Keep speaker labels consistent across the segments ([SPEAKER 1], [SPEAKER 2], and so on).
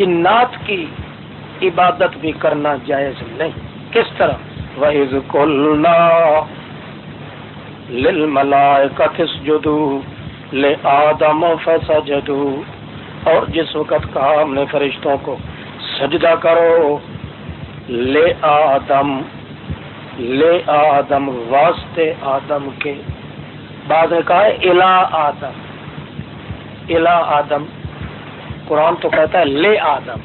[SPEAKER 1] جنات کی عبادت بھی کرنا جائز نہیں۔ کس طرح؟ وحز کلنا لل ملائے کتس جدو لے آدم فیسا جدو اور جس وقت کہا ہم نے فرشتوں کو، سجدہ کرو۔ لے آدم لے آدم واسطے آدم کے۔ بعد نے کہا الا آدم الا آدم۔ قرآن تو کہتا ہے، لے آدم۔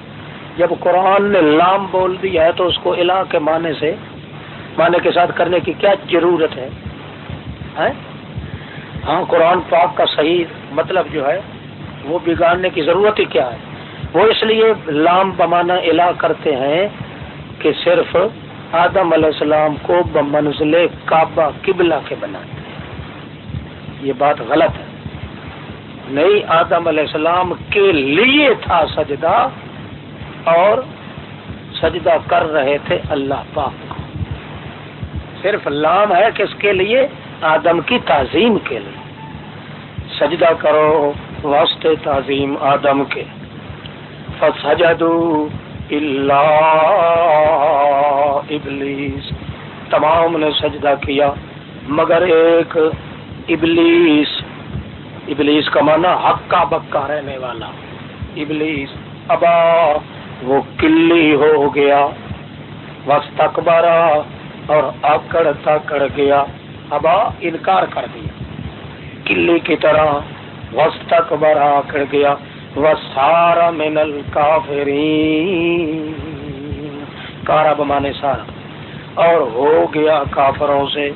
[SPEAKER 1] جب قرآن نے لام بول دیا ہے تو اس کو الا کے معنی سے، معنی کے ساتھ کرنے کی کیا ضرورت ہے؟ ہاں قرآن پاک کا صحیح مطلب جو ہے، وہ بگاڑنے کی ضرورت ہی کیا ہے؟ وہ اس لیے لام بمانا الا کرتے ہیں کہ صرف آدم علیہ السلام کو بمنزل کعبہ، قبلہ کے بناتے یہ بات غلط ہے۔ نہیں، آدم علیہ السلام کے لیے تھا سجدہ اور سجدہ کر رہے تھے اللہ پاک کو۔ صرف لام ہے کس کے لیے؟ آدم کی تعظیم کے لیے۔ سجدہ کرو واسطے تعظیم آدم کے۔ فسجدو اللہ ابلیس۔ تمام نے سجدہ کیا، مگر ایک ابلیس ابلیس کا مانا حق کا بکا رہنے والا۔ ابلیس، ابا، وہ کلی ہو گیا۔ وسط اور آکڑ تاکڑ گیا۔ ابا، انکار کر دیا۔ کلی کی طرح وسط برا کر گیا۔ وہ سارا مینل کافرین کارا بمانے سارا۔ اور ہو گیا کافروں سے۔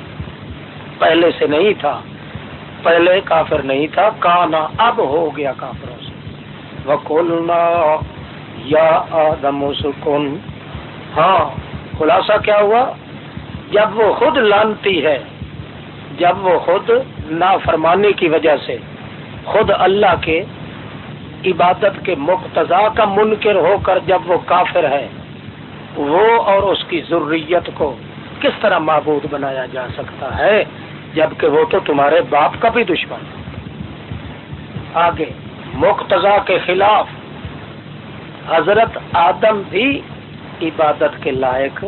[SPEAKER 1] پہلے سے نہیں تھا۔ پہلے کافر نہیں تھا، کانا اب ہو گیا کافروں سے۔ وکولنا یا آدم سکون ہاں خلاصہ کیا ہوا؟ جب وہ خود لانتی ہے، جب وہ خود نافرمانی کی وجہ سے خود اللہ کے عبادت کے مقتضا کا منکر ہو کر جب وہ کافر ہے، وہ اور اس کی ضروریت کو کس طرح معبود بنایا جا سکتا ہے؟ جبکہ وہ تو تمہارے باپ کا بھی دشمن آگے، مقتضا کے خلاف حضرت آدم بھی عبادت کے لائق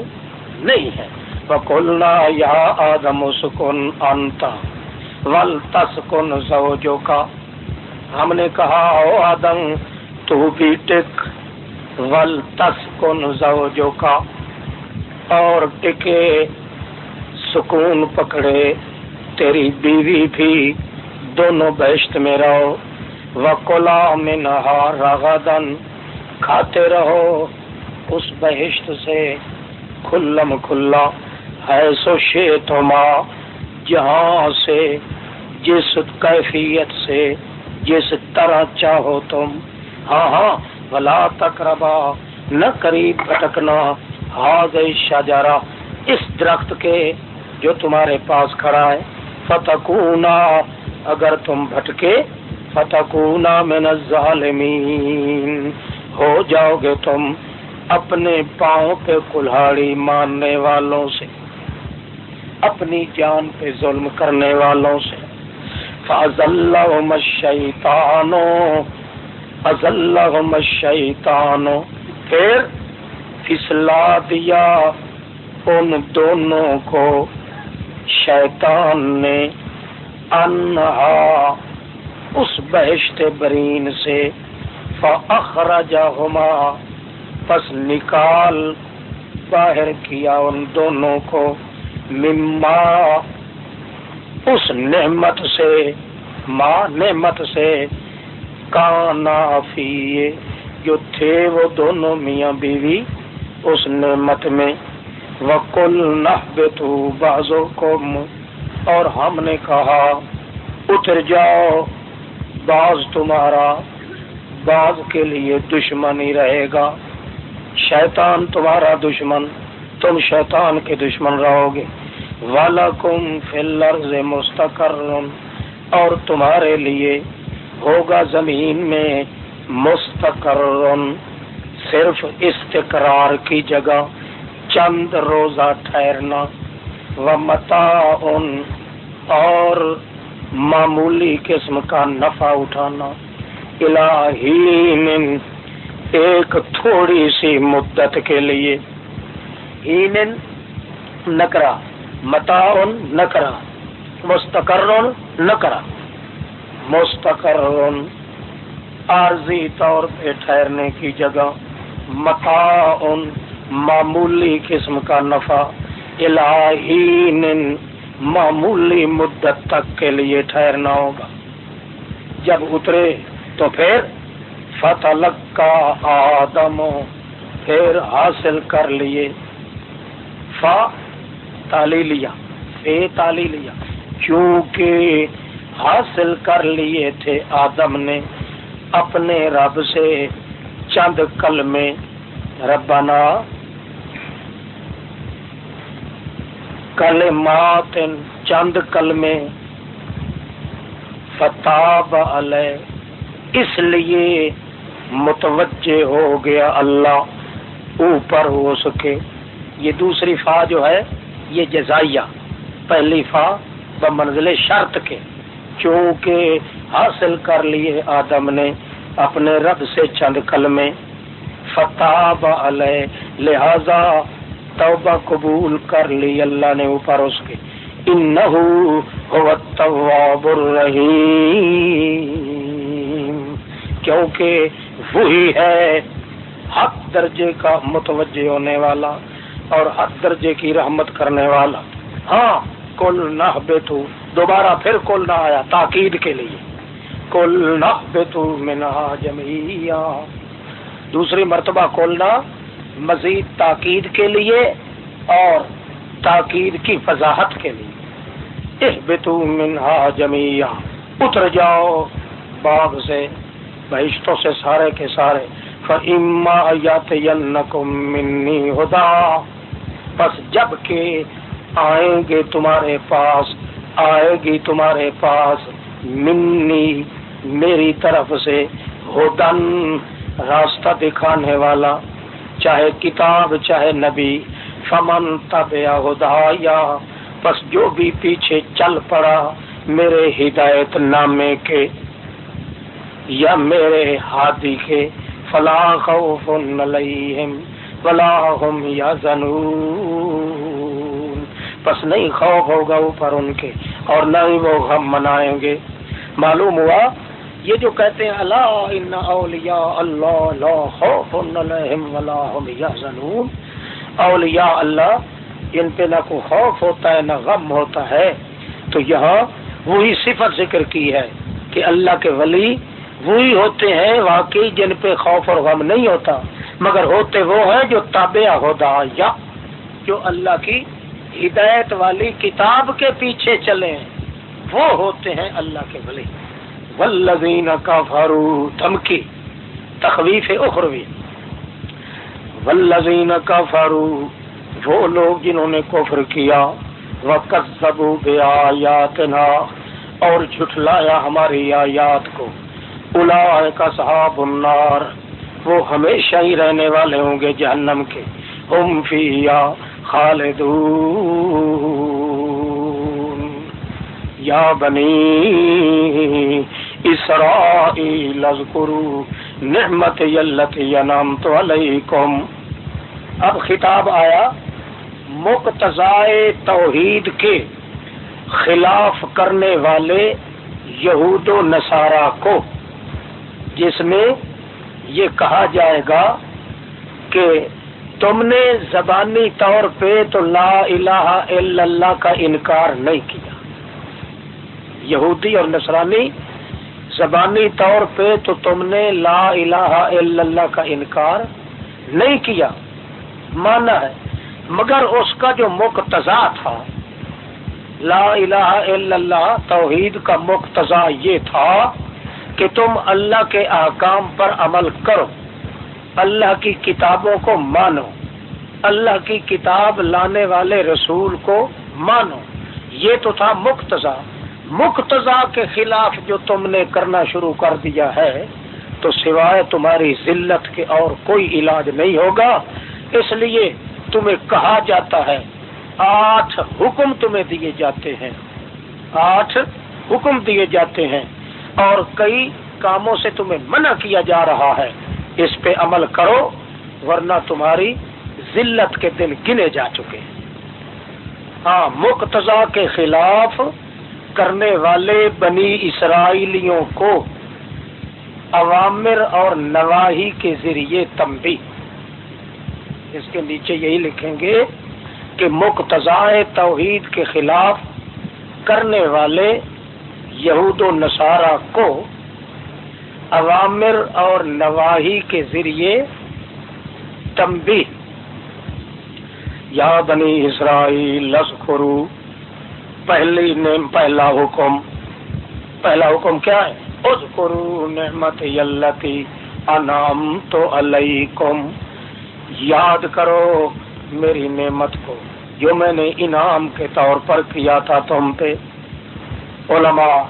[SPEAKER 1] نہیں ہے۔ فقلنا یا آدم سکن انتا ول تسکن زوجو کا ہم نے کہا، او آدم، تو بھی ٹک۔ ول تسکن زوجو کا اور ٹکے، سکون پکڑے۔ تیری بیوی بھی، دونوں بہشت میں رہو۔ وکلا میں نہا کھاتے رہو۔ اس بہشت سے کھلم کھلا ہے سو شیتما جہاں سے، جس کیفیت سے، جس طرح چاہو تم۔ ہاں ہاں بلا تقربا، نہ قریب بھٹکنا۔ ہاض شجارا اس درخت کے جو تمہارے پاس کھڑا ہے۔ فتکونا، اگر تم بھٹکے، فتکونا من الظالمین۔ ہو جاؤ گے تم اپنے پاؤں پہ کلاڑی ماننے والوں سے، اپنی جان پہ ظلم کرنے والوں سے۔ فضل شیتانو ازل شیتانو پھر پھسلا دیا ان دونوں کو۔ شیطان نے انہا اس بہشت برین سے فخرجہما پس نکال باہر کیا ان دونوں کو مما، اس نعمت سے، ماں نعمت سے، کانا فی جو تھے وہ دونوں میاں بیوی، اس نعمت میں وکل نہ بازو کو اور ہم نے کہا، اتر جاؤ باز تمہارا باز کے لیے دشمن ہی رہے گا۔ شیطان تمہارا دشمن، تم شیطان کے دشمن رہو گے۔ وَلَكُمْ فِي الْأَرْضِ مُسْتَقَرٌ اور تمہارے لیے ہوگا زمین میں مستقر، صرف استقرار کی جگہ۔ چند روزہ ٹھہرنا و متا اور معمولی قسم کا نفع اٹھانا۔ الہین ایک تھوڑی سی مدت کے لیے۔ نکرا متاون نکرا مستقر نکرا۔ مستقر عارضی طور پہ ٹھہرنے کی جگہ متا معمولی قسم کا نفع الہی معمولی مدت تک کے لیے ٹھہرنا ہوگا۔ جب اترے تو پھر فتح کا آدم، پھر حاصل کر لیے۔ فا تالی لیا، فے تالی لیا۔ کیونکہ حاصل کر لیے تھے آدم نے اپنے رب سے چند کل میں ربنا کل مات چند کل میں فتاب علیہ، اس لیے متوجہ ہو گیا اللہ، اوپر ہو سکے۔ یہ دوسری فا جو ہے، یہ جزائیہ۔ پہلی فا بمنزل شرط کے۔ چونکہ حاصل کر لیے آدم نے اپنے رب سے چند کلمے۔ فتح علیہ، لہذا توبہ قبول کر لی، اللہ نے اوپر اس کے۔ انہو هو التواب الرحیم۔ کیونکہ وہی ہے حق درجے کا متوجہ ہونے والا اور حق درجے کی رحمت کرنے والا۔ ہاں کل نہ بیٹو دوبارہ پھر کل نہ آیا، تاکید کے لیے۔ کل نہ بیٹو منا جمیا دوسری مرتبہ کھولنا مزید تاکید کے لیے اور تاکید کی وضاحت کے لیے۔ اس بتو منہا جمیا اتر جاؤ باغ سے، بہشتوں سے سارے کے سارے۔ فما یات منی ہدا۔ بس جبکہ آئیں گے تمہارے پاس، آئے گی تمہارے پاس منی، میری طرف سے ہدن راستہ دکھانے والا۔ چاہے کتاب، چاہے نبی، فمن تب یا بس جو بھی پیچھے چل پڑا میرے ہدایت نامے کے یا میرے ہادی کے فلاں خوف علیہم ولا هم يحزنون بس نہیں خوف ہوگا اوپر ان کے اور نہ ہی وہ غم منائیں گے۔ معلوم ہوا یہ جو کہتے ہیں اللہ ان اولیاء اللہ لا خوف علیہم ولا هم يحزنون اولیاء اللہ، ان پہ نہ کوئی خوف ہوتا ہے، نہ غم ہوتا ہے۔ تو یہاں وہی صفت ذکر کی ہے کہ اللہ کے ولی وہی ہوتے ہیں واقعی جن پہ خوف اور غم نہیں ہوتا، مگر ہوتے وہ ہیں جو تابع ہودا یا جو اللہ کی ہدایت والی کتاب کے پیچھے چلے۔ ہیں وہ ہوتے ہیں اللہ کے ولی۔ والذین کفروا دھمکی، تخویف اخروی۔ والذین کفروا وہ لوگ جنہوں نے کفر کیا، وکذبوا بآیاتنا اور جھٹلایا ہماری آیات کو۔ اولئک اصحاب النار، وہ ہمیشہ ہی رہنے والے ہوں گے جہنم کے۔ ہم فیہا خالدون۔ یا بنی اسرائیل اذکروا نعمت یلت ینامت علیکم اب خطاب آیا مقتضائے توحید کے خلاف کرنے والے یہود و نصارہ کو، جس میں یہ کہا جائے گا کہ تم نے زبانی طور پہ تو لا الہ الا اللہ کا انکار نہیں کیا۔ یہودی اور نصرانی زبانی طور پہ تو تم نے لا الہ الا اللہ کا انکار نہیں کیا، مانا ہے۔ مگر اس کا جو مقتضا تھا، لا الہ الا اللہ، توحید کا مقتضا یہ تھا کہ تم اللہ کے احکام پر عمل کرو، اللہ کی کتابوں کو مانو، اللہ کی کتاب لانے والے رسول کو مانو۔ یہ تو تھا مقتضا۔ مقتضا کے خلاف جو تم نے کرنا شروع کر دیا ہے، تو سوائے تمہاری ذلت کے اور کوئی علاج نہیں ہوگا۔ اس لیے تمہیں کہا جاتا ہے، آٹھ حکم تمہیں دیے جاتے ہیں۔ آٹھ حکم دیے جاتے ہیں اور کئی کاموں سے تمہیں منع کیا جا رہا ہے۔ اس پہ عمل کرو، ورنہ تمہاری ذلت کے دن گنے جا چکے۔ ہاں مقتضا کے خلاف کرنے والے بنی اسرائیلیوں کو عوامر اور نواحی کے ذریعے تمبی اس کے نیچے یہی لکھیں گے کہ مقتضائے توحید کے خلاف کرنے والے یہود و نصارہ کو عوامر اور نواحی کے ذریعے تمبی یا بنی اسرائیل لذکرو پہلی نیم پہلا حکم پہلا حکم کیا ہے؟ اذکرو نعمت یلتی انام تو علیکم۔ یاد کرو میری نعمت کو، جو میں نے انعام کے طور پر کیا تھا تم پہ۔ علماء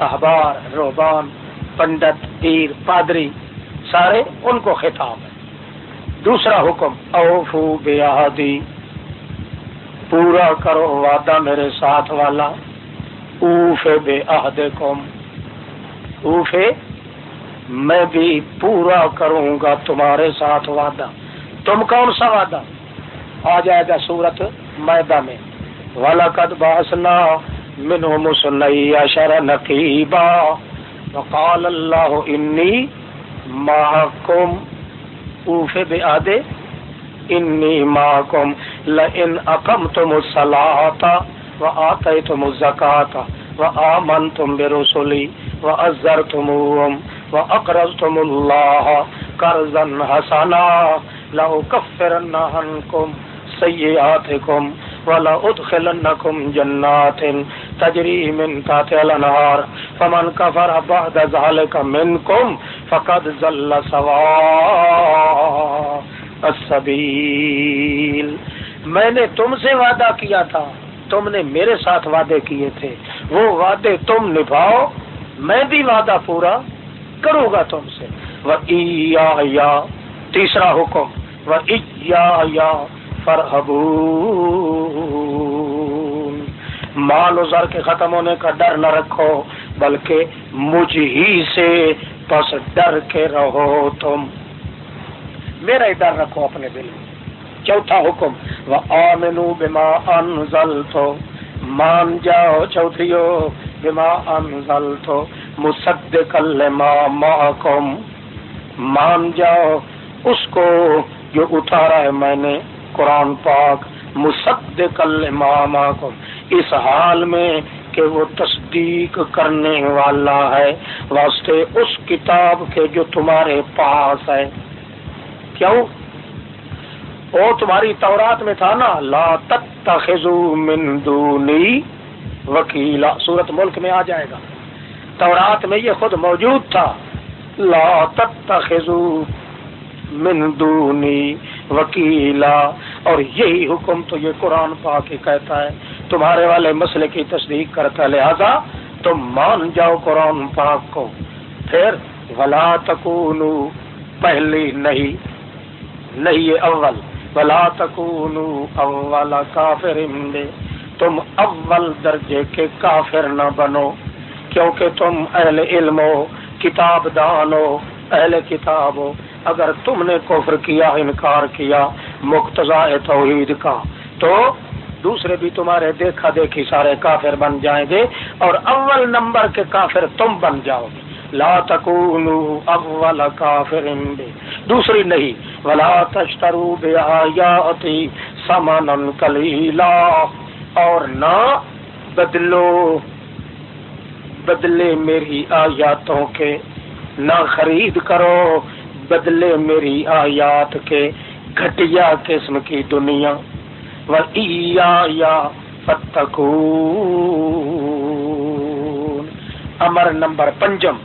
[SPEAKER 1] احبار روبان، پنڈت، پیر، پادری، سارے ان کو خطاب ہے۔ دوسرا حکم، اوفو بیادی پورا کرو وعدہ میرے ساتھ والا۔ اوف بے عہد کم اوفے، میں بھی پورا کروں گا تمہارے ساتھ وعدہ۔ تم کون سا وعدہ؟ آ جائے گا سورت میدا میں۔ ولقد باسنا منو مسنئی اشر نقیبا وقال اللہ انی محکم اوفے بے آدے انی محکم لئن اقمتم الصلاة وآتیتم الزکاة وآمنتم برسلی وأزرتموهم وأقرضتم الله قرضا حسنا لأكفرن عنكم سيئاتكم ولأدخلنكم جنات تجري من تحت الأنهار فمن كفر بعد ذلك منكم فقد زل سواء السبيل میں نے تم سے وعدہ کیا تھا۔ تم نے میرے ساتھ وعدے کیے تھے۔ وہ وعدے تم نبھاؤ، میں بھی وعدہ پورا کروں گا تم سے۔ وہ یا، تیسرا حکم۔ یا فرحب مال و زر کے ختم ہونے کا ڈر نہ رکھو، بلکہ مجھ ہی سے بس ڈر کے رہو تم۔ میرا ہی ڈر رکھو اپنے دل میں۔ چوتھا حکم وہ آمنو بما انزل تو مان جاؤ چوتھیو، بما انزل تو مصدق لما معکم۔ مان جاؤ اس کو جو اتارا ہے میں نے قرآن پاک مصدق لما کو اس حال میں کہ وہ تصدیق کرنے والا ہے، واسطے اس کتاب کے جو تمہارے پاس ہے۔ کیوں؟ وہ تمہاری تورات میں تھا نا، لا تتخذو من دونی وکیلا۔ سورت ملک میں آ جائے گا۔ تورات میں یہ خود موجود تھا۔ لا تتخذو من دونی وکیلا۔ اور یہی حکم تو یہ قرآن پاک ہی کہتا ہے۔ تمہارے والے مسئلے کی تصدیق کرتا ہے۔ لہذا تم مان جاؤ قرآن پاک کو۔ پھر ولا تکونو پہلی نہیں نہیں اول۔ ولا تکونو اول کافر تم اول درجے کے کافر نہ بنو، کیونکہ تم اہل علم ہو، کتاب دان ہو، اہل کتاب ہو۔ اگر تم نے کفر کیا، انکار کیا، مقتضا توحید کا، تو دوسرے بھی تمہارے دیکھا دیکھی سارے کافر بن جائیں گے اور اول نمبر کے کافر تم بن جاؤ گے۔ لا تکونو اول کافر بے دوسری نہیں. ولا تشترو بے آیاتی سمن کلیلا اور نہ بدلو. بدلے میری آیاتوں کے. نہ خرید کرو. بدلے میری آیات کے. گھٹیا قسم کی دنیا. و یا امر نمبر پنجم.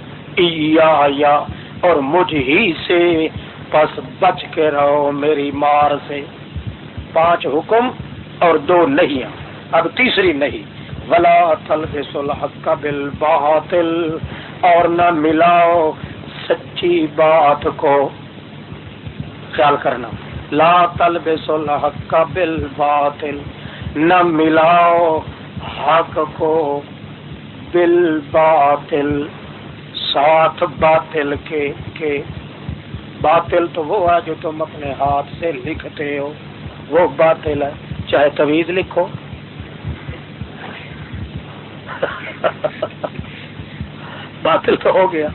[SPEAKER 1] یا اور مجھ ہی سے۔ پس بچ کے رہو میری مار سے۔ پانچ حکم اور دو نہیں اب تیسری نہیں۔ ولا تل الحق کا بل اور نہ ملاؤ سچی بات کو۔ خیال کرنا۔ لا تلبس الحق بالباطل۔ نہ ملاؤ حق کو بالباطل۔ ساتھ باطل کے کے باطل تو وہ ہے جو تم اپنے ہاتھ سے لکھتے ہو۔ وہ باطل ہے۔ چاہے طویز لکھو۔ باطل تو ہو گیا۔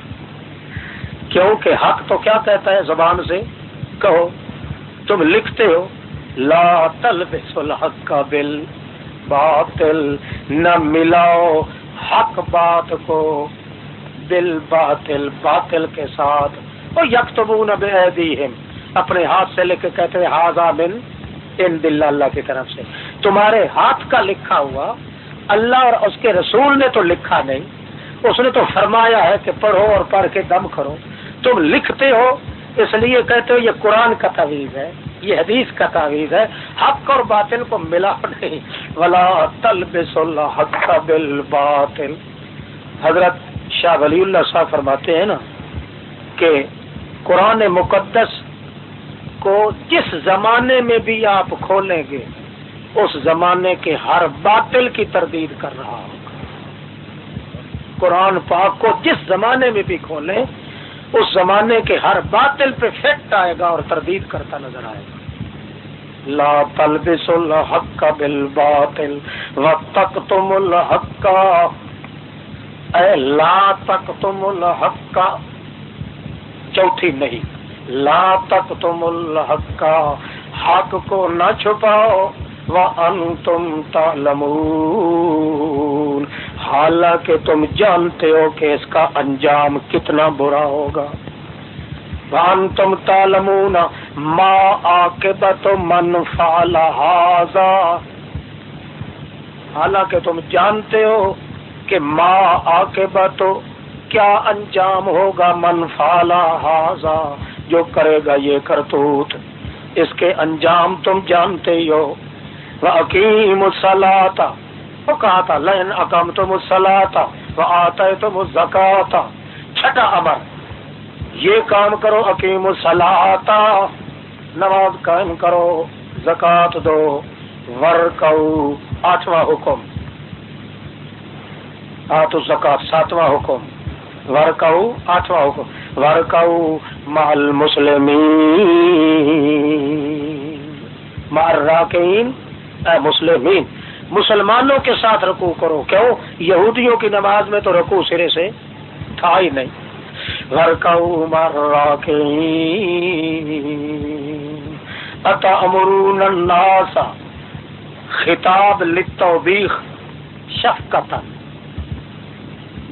[SPEAKER 1] کیونکہ حق تو کیا کہتا ہے زبان سے؟ کہو، تم لکھتے ہو۔ لا تلبس الحق کا بل باطل، نہ ملاؤ حق بات کو۔ بل باطل باطل کے ساتھ، وہ یک تو اپنے ہاتھ سے لکھ کے کہتے ہیں ہاضا بن ان دل اللہ کی طرف سے. تمہارے ہاتھ کا لکھا ہوا، اللہ اور اس کے رسول نے تو لکھا نہیں، اس نے تو فرمایا ہے کہ پڑھو اور پڑھ کے دم کرو۔ تم لکھتے ہو، اس لیے کہتے ہو، یہ قرآن کا تعویذ ہے، یہ حدیث کا تعویذ ہے، حق اور باطل کو ملا نہیں۔ ولا تل بس اللہ حق بل باطل حضرت شاہ ولی اللہ صاحب فرماتے ہیں نا کہ قرآن مقدس کو جس زمانے میں بھی آپ کھولیں گے، اس زمانے کے ہر باطل کی تردید کر رہا ہوگا۔ قرآن پاک کو جس زمانے میں بھی کھولیں، اس زمانے کے ہر باطل پہ فیکٹ آئے گا اور تردید کرتا نظر آئے گا۔ لا تلبس الحق بالباطل وتقتم الحق اے لا تقتم الحق چوتھی نہیں۔ لا تقتم الحق حق کو نہ چھپاؤ۔ وانتم تعلمون۔ حالانکہ تم جانتے ہو کہ اس کا انجام کتنا برا ہوگا۔ وان تم تالمون ماں آ کے بتو من حالانکہ تم جانتے ہو کہ ماں آ کے کیا انجام ہوگا من فالا ہاضا جو کرے گا یہ کرتوت؟ اس کے انجام تم جانتے ہی ہو۔ وہ عکیم سلاتا وہ کہا تھا لین اکم تو مسلا وہ آتا ہے تو مزکا چھٹا امر، یہ کام کرو عکیم سلاتا نماز قائم کرو زکات دو۔ ور آٹھواں حکم۔ آت زکات، ساتواں حکم۔ ور آٹھواں حکم۔ ور مال مسلم مار راکین مسلمین، مسلمانوں کے ساتھ رکو کرو۔ کیوں؟ یہودیوں کی نماز میں تو رکو سرے سے تھا ہی نہیں۔ گھر کا امرون الناس؟ خطاب لتوبیخ شفقت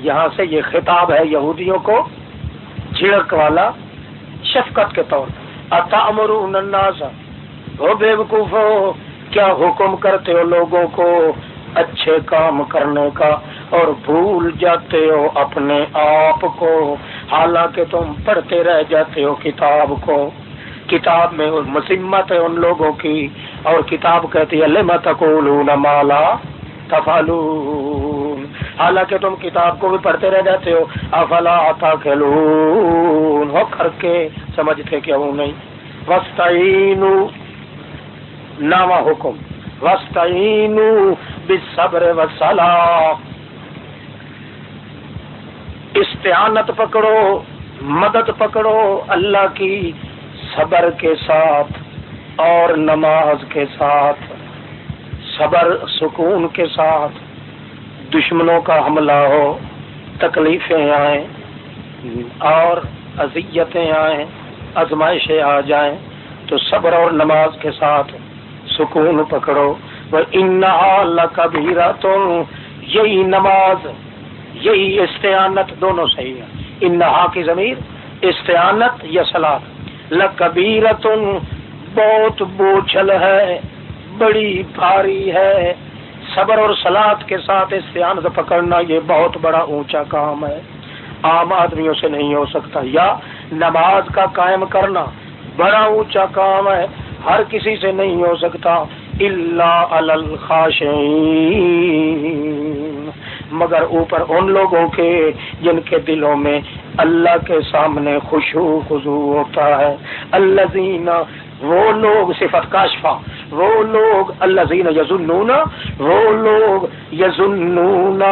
[SPEAKER 1] یہاں سے یہ خطاب ہے یہودیوں کو جھڑک والا شفقت کے طور پر۔ اتا الناس؟ ہو بے وقوف ہو کیا حکم کرتے ہو لوگوں کو اچھے کام کرنے کا اور بھول جاتے ہو اپنے آپ کو؟ حالانکہ تم پڑھتے رہ جاتے ہو کتاب کو۔ کتاب میں مسمت ہے ان لوگوں کی اور کتاب کہتی ہے لما تقولون مالا تفعلون۔ حالانکہ تم کتاب کو بھی پڑھتے رہ جاتے ہو۔ افلا تاکلون۔ ہو کر کے سمجھتے کیوں نہیں۔ وسطینو نواں حکم۔ وسطین صبر وسلا استعانت پکڑو، مدد پکڑو اللہ کی صبر کے ساتھ اور نماز کے ساتھ۔ صبر سکون کے ساتھ دشمنوں کا حملہ ہو، تکلیفیں آئیں، اور اذیتیں آئیں، آزمائشیں آ جائیں، تو صبر اور نماز کے ساتھ سکون پکڑو۔ وہ ان کبیرا تو یہی نماز، یہی استعانت دونوں صحیح ہے انہا کی ضمیر، استعانت یا سلاد لبیر بہت بوچھل ہے۔ بڑی بھاری ہے۔ صبر اور سلاد کے ساتھ استعانت پکڑنا یہ بہت بڑا اونچا کام ہے۔ عام آدمیوں سے نہیں ہو سکتا۔ یا نماز کا قائم کرنا بڑا اونچا کام ہے۔ ہر کسی سے نہیں ہو سکتا۔ اللہ الخاش مگر اوپر ان لوگوں کے جن کے دلوں میں اللہ کے سامنے خوشو خزو ہوتا ہے۔ اللہ زینا وہ لوگ صفت کاشفا وہ لوگ اللہ زین یزنون وہ لوگ یزنون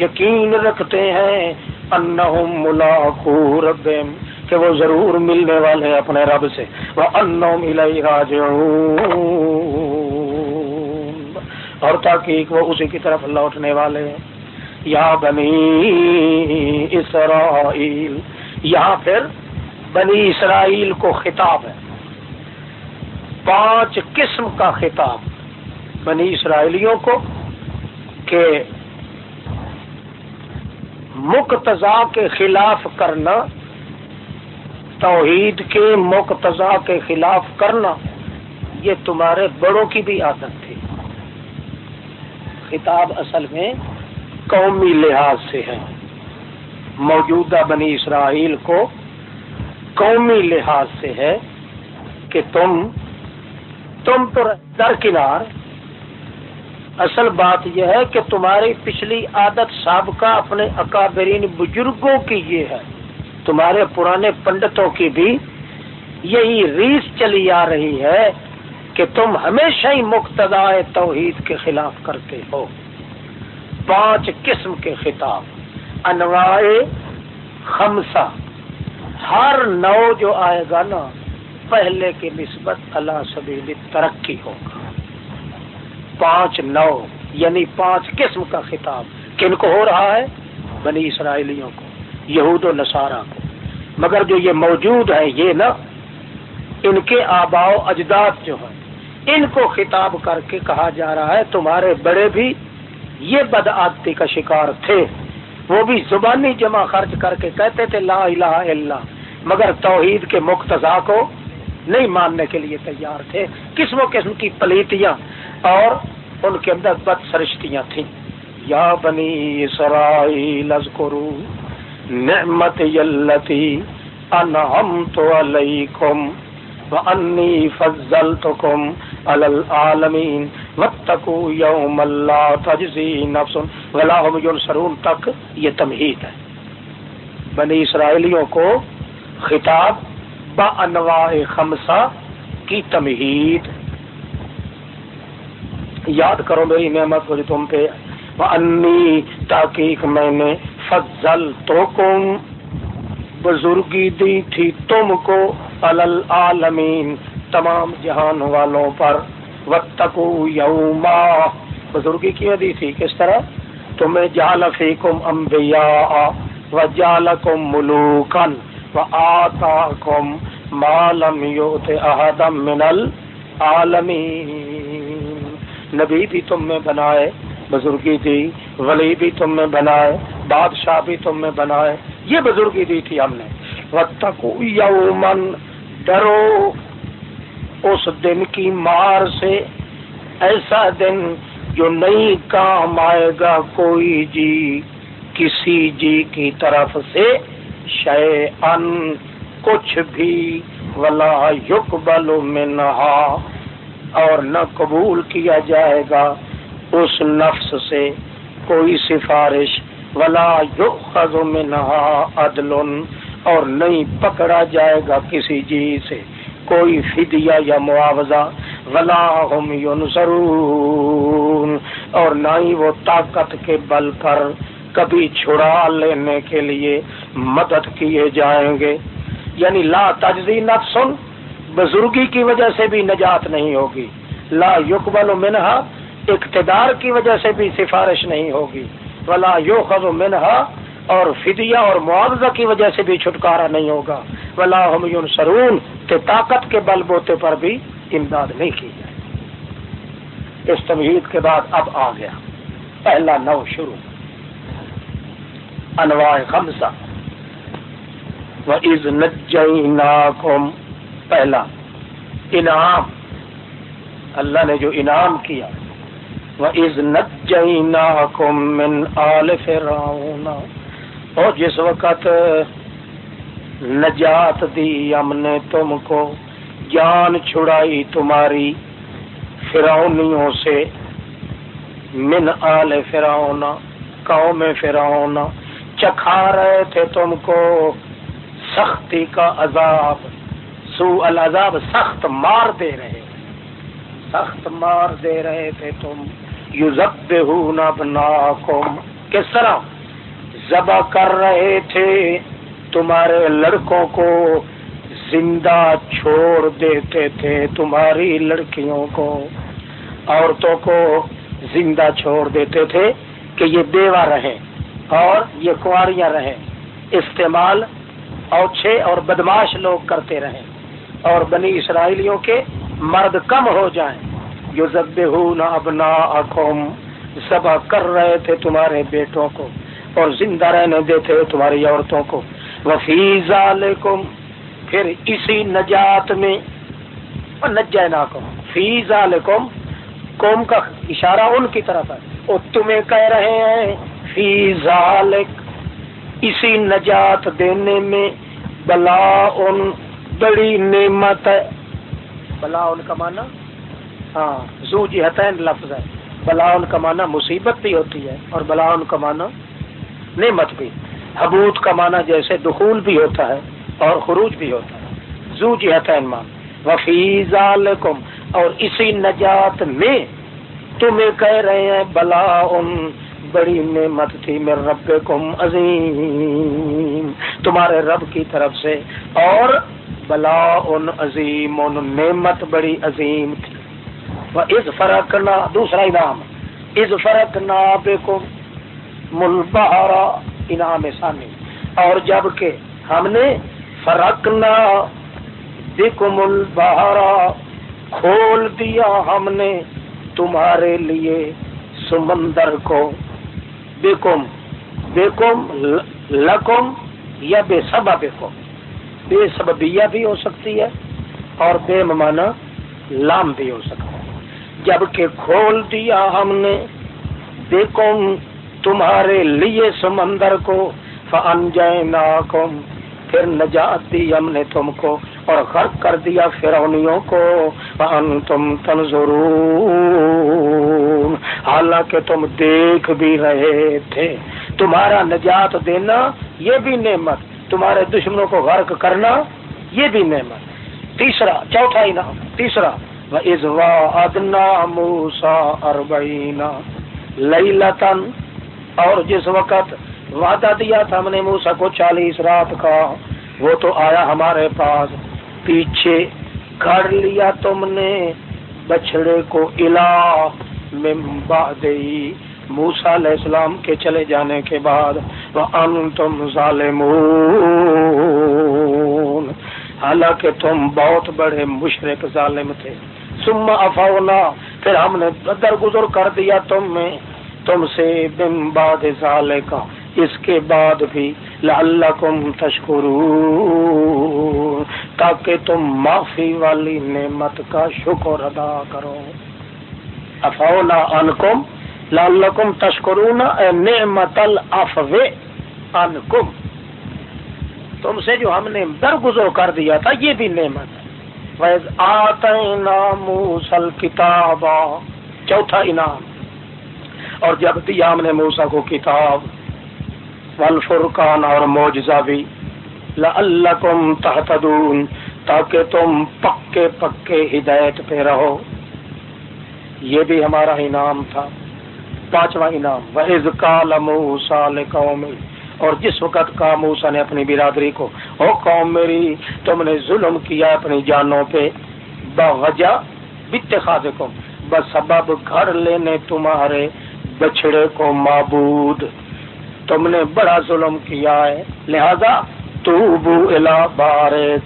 [SPEAKER 1] یقین رکھتے ہیں، انہم ملاقو ربیم کہ وہ ضرور ملنے والے ہیں اپنے رب سے وہ انہم الیہ راجعون۔ اور تاکہ وہ اسی کی طرف لوٹنے والے ہیں۔ یا بنی اسرائیل، یہاں پھر بنی اسرائیل کو خطاب ہے۔ پانچ قسم کا خطاب بنی اسرائیلیوں کو کہ مقتضا کے خلاف کرنا، توحید کے مقتضا کے خلاف کرنا، یہ تمہارے بڑوں کی بھی عادت تھی۔ خطاب اصل میں قومی لحاظ سے ہے۔ موجودہ بنی اسرائیل کو قومی لحاظ سے ہے کہ تم تم تو درکنار اصل بات یہ ہے کہ تمہاری پچھلی عادت سابقہ اپنے اکابرین بزرگوں کی یہ ہے۔ تمہارے پرانے پنڈتوں کی بھی یہی ریس چلی آ رہی ہے کہ تم ہمیشہ ہی مقتدا توحید کے خلاف کرتے ہو۔ پانچ قسم کے خطاب۔ انواع خمسہ۔ ہر نو جو آئے گا نا، پہلے کی نسبت اللہ سبیل ترقی ہوگا۔ پانچ نو یعنی پانچ قسم کا خطاب۔ کن کو ہو رہا ہے؟ بنی اسرائیلیوں کو، یہود و نصارہ کو۔ مگر جو یہ موجود ہے یہ نا، ان کے آبا و اجداد جو ہیں، ان کو خطاب کر کے کہا جا رہا ہے، تمہارے بڑے بھی یہ بدعادتی کا شکار تھے۔ وہ بھی زبانی جمع خرچ کر کے کہتے تھے لا الہ الا اللہ، مگر توحید کے مقتضا کو نہیں ماننے کے لیے تیار تھے۔ قسم و قسم کی پلیتیاں اور ان کے اندر بد سرشتیاں تھیں۔ یا بنی اسرائیل اذکرو نعمت یلتی انعمت علیکم وانی فضلتکم علی العالمین واتقوا یوم لا تجزی نفس ولا هم ينصرون تک یہ تمہید ہے۔ بنی اسرائیلیوں کو خطاب با انواع خمسہ کی تمہید۔ یاد کرو میری نعمت کو جو تم پہ۔ انی تاکیق میں نے فضل تو بزرگی دی تھی تم کو العالمین، تمام جہان والوں پر۔ وتکو یوما۔ بزرگی کیوں دی تھی کس طرح؟ تمہیں جال فیکم انبیاء و جالکم ملوکن و آتاکم ما لم یوت احدم من العالمین۔ نبی بھی تم میں بنائے، بزرگی دی ولی بھی تم میں بنائے، بادشاہ بھی تم میں بنائے۔ یہ بزرگی دی تھی ہم نے۔ وقت یومن ڈرو اس دن کی مار سے۔ ایسا دن جو نہیں کام آئے گا کوئی جی کسی جی کی طرف سے۔ شے ان کچھ بھی، ولا یق بلو میں اور نہ قبول کیا جائے گا اس نفس سے۔ کوئی سفارش ولا یؤخذ منها عدل اور نہیں پکڑا جائے گا کسی جی سے، کوئی فدیہ یا معاوضہ۔ ولا هم ينصرون اور نہ ہی وہ طاقت کے بل پر کبھی چھڑا لینے کے لیے مدد کیے جائیں گے۔ یعنی لا تجزی نفس، بزرگی کی وجہ سے بھی نجات نہیں ہوگی۔ لا یقبل منہا، اقتدار کی وجہ سے بھی سفارش نہیں ہوگی۔ ولا یو منہا اور فدیہ اور معاوضہ کی وجہ سے بھی چھٹکارا نہیں ہوگا۔ ولا ہم سرون کہ طاقت کے بل بوتے پر بھی امداد نہیں کی جائے۔ اس تمہید کے بعد اب آ گیا۔ پہلا نو شروع۔ انواع خمسہ۔ وَإِذْ نَجَّيْنَاكُمْ۔ پہلا، انعام۔ اللہ نے جو انعام کیا وَإِذْ نَجَّيْنَاكُمْ مِنْ آلِ فِرَعُونَ۔ اور جس وقت نجات دی ہم نے تم کو جان چھڑائی تمہاری فرعونیوں سے، من آل فرعون، قوم فرعون، چکھا رہے تھے تم کو سختی کا عذاب۔ سو العذاب سخت مار دے رہے، سخت مار دے رہے تھے تم۔ یو ضب کس طرح؟ ذبح کر رہے تھے۔ تمہارے لڑکوں کو زندہ چھوڑ دیتے تھے تمہاری لڑکیوں کو۔ عورتوں کو زندہ چھوڑ دیتے تھے کہ یہ بیوہ رہے اور یہ کنواریاں رہیں استعمال اوچھے اور بدماش لوگ کرتے رہیں اور بنی اسرائیلیوں کے مرد کم ہو جائیں۔ جو ذب نہ سبا کر رہے تھے تمہارے بیٹوں کو اور زندہ رہنے دیتے تمہاری عورتوں کو۔ وفیز پھر اسی نجات میں نجینا کو فیض علیکم قوم کا اشارہ ان کی طرف ہے۔ وہ تمہیں کہہ رہے ہیں فیض اسی نجات دینے میں بلا ان، بڑی نعمت ہے۔ بلا ان کا مانا ہاں زو جی حتین لفظ ہے۔ بلا ان کا مانا مصیبت بھی ہوتی ہے اور بلا ان کا مانا نعمت بھی۔ حبوت کا مانا جیسے دخول بھی ہوتا ہے اور خروج بھی ہوتا ہے۔ زو جی حتین مان وفیز اور اسی نجات میں تمہیں کہہ رہے ہیں، بلا ان، بڑی نعمت تھی میرے رب کم عظیم۔ تمہارے رب کی طرف سے اور بلا ان عظیم، ان نعمت بڑی عظیم تھی۔ وہ اس فرق نہ دوسرا انعام. اس فرق نہ بے کو ملبہارا انعام ثانی. اور جبکہ ہم نے فرق نہ بے کو کھول دیا ہم نے تمہارے لیے سمندر کو. بیکم بیکم لکم یا بے سبا بیکم بے سببیہ بھی ہو سکتی ہے اور بے ممانا لام بھی ہو سکتا ہے. جبکہ کھول دیا ہم نے۔ بیکم تمہارے لیے سمندر کو فن ناکم پھر نجات دی ہم نے تم کو اور غرق کر دیا فرونیوں کو۔ فن تم تنظرون۔ حالانکہ تم دیکھ بھی رہے تھے۔ تمہارا نجات دینا یہ بھی نعمت۔ تمہارے دشمنوں کو غرق کرنا یہ بھی نعمت۔ تیسرا چوتھا انعام تیسرا۔ موسا اربینا لئی لتن اور جس وقت وعدہ دیا تھا ہم نے موسا کو چالیس رات کا، وہ تو آیا ہمارے پاس۔ پیچھے گھڑ لیا تم نے بچڑے کو الا موسا علیہ السلام کے چلے جانے کے بعد وہ ان تم ظالم حالانکہ تم بہت بڑے مشرق ظالم تھے۔ سما افونا پھر ہم نے درگزر کر دیا تم میں۔ تم سے بم باد ظالے کا اس کے بعد بھی لعلکم تشکرو تاکہ تم معافی والی نعمت کا شکر ادا کرو۔ افونا انکم لعلکم تشکرون نعمت الافو انکم تم سے جو ہم نے درگزر کر دیا تھا، یہ بھی نعمت ہے۔ ویز آتینا موسل کتاب چوتھا انعام۔ اور جب دیا ہم نے موسا کو کتاب والفرقان اور موجزہ بھی، لعلکم تحتدون تاکہ تم پکے پکے ہدایت پہ رہو۔ یہ بھی ہمارا انعام تھا۔ پانچواں انعام۔ وحز کال موسا قوم اور جس وقت کا موسا نے اپنی برادری کو او قوم میری، تم نے ظلم کیا اپنی جانوں پہ۔ بوجہ بتخاذ کو بس سبب گھر لینے تمہارے بچڑے کو معبود۔ تم نے بڑا ظلم کیا ہے، لہذا توبو الا بارے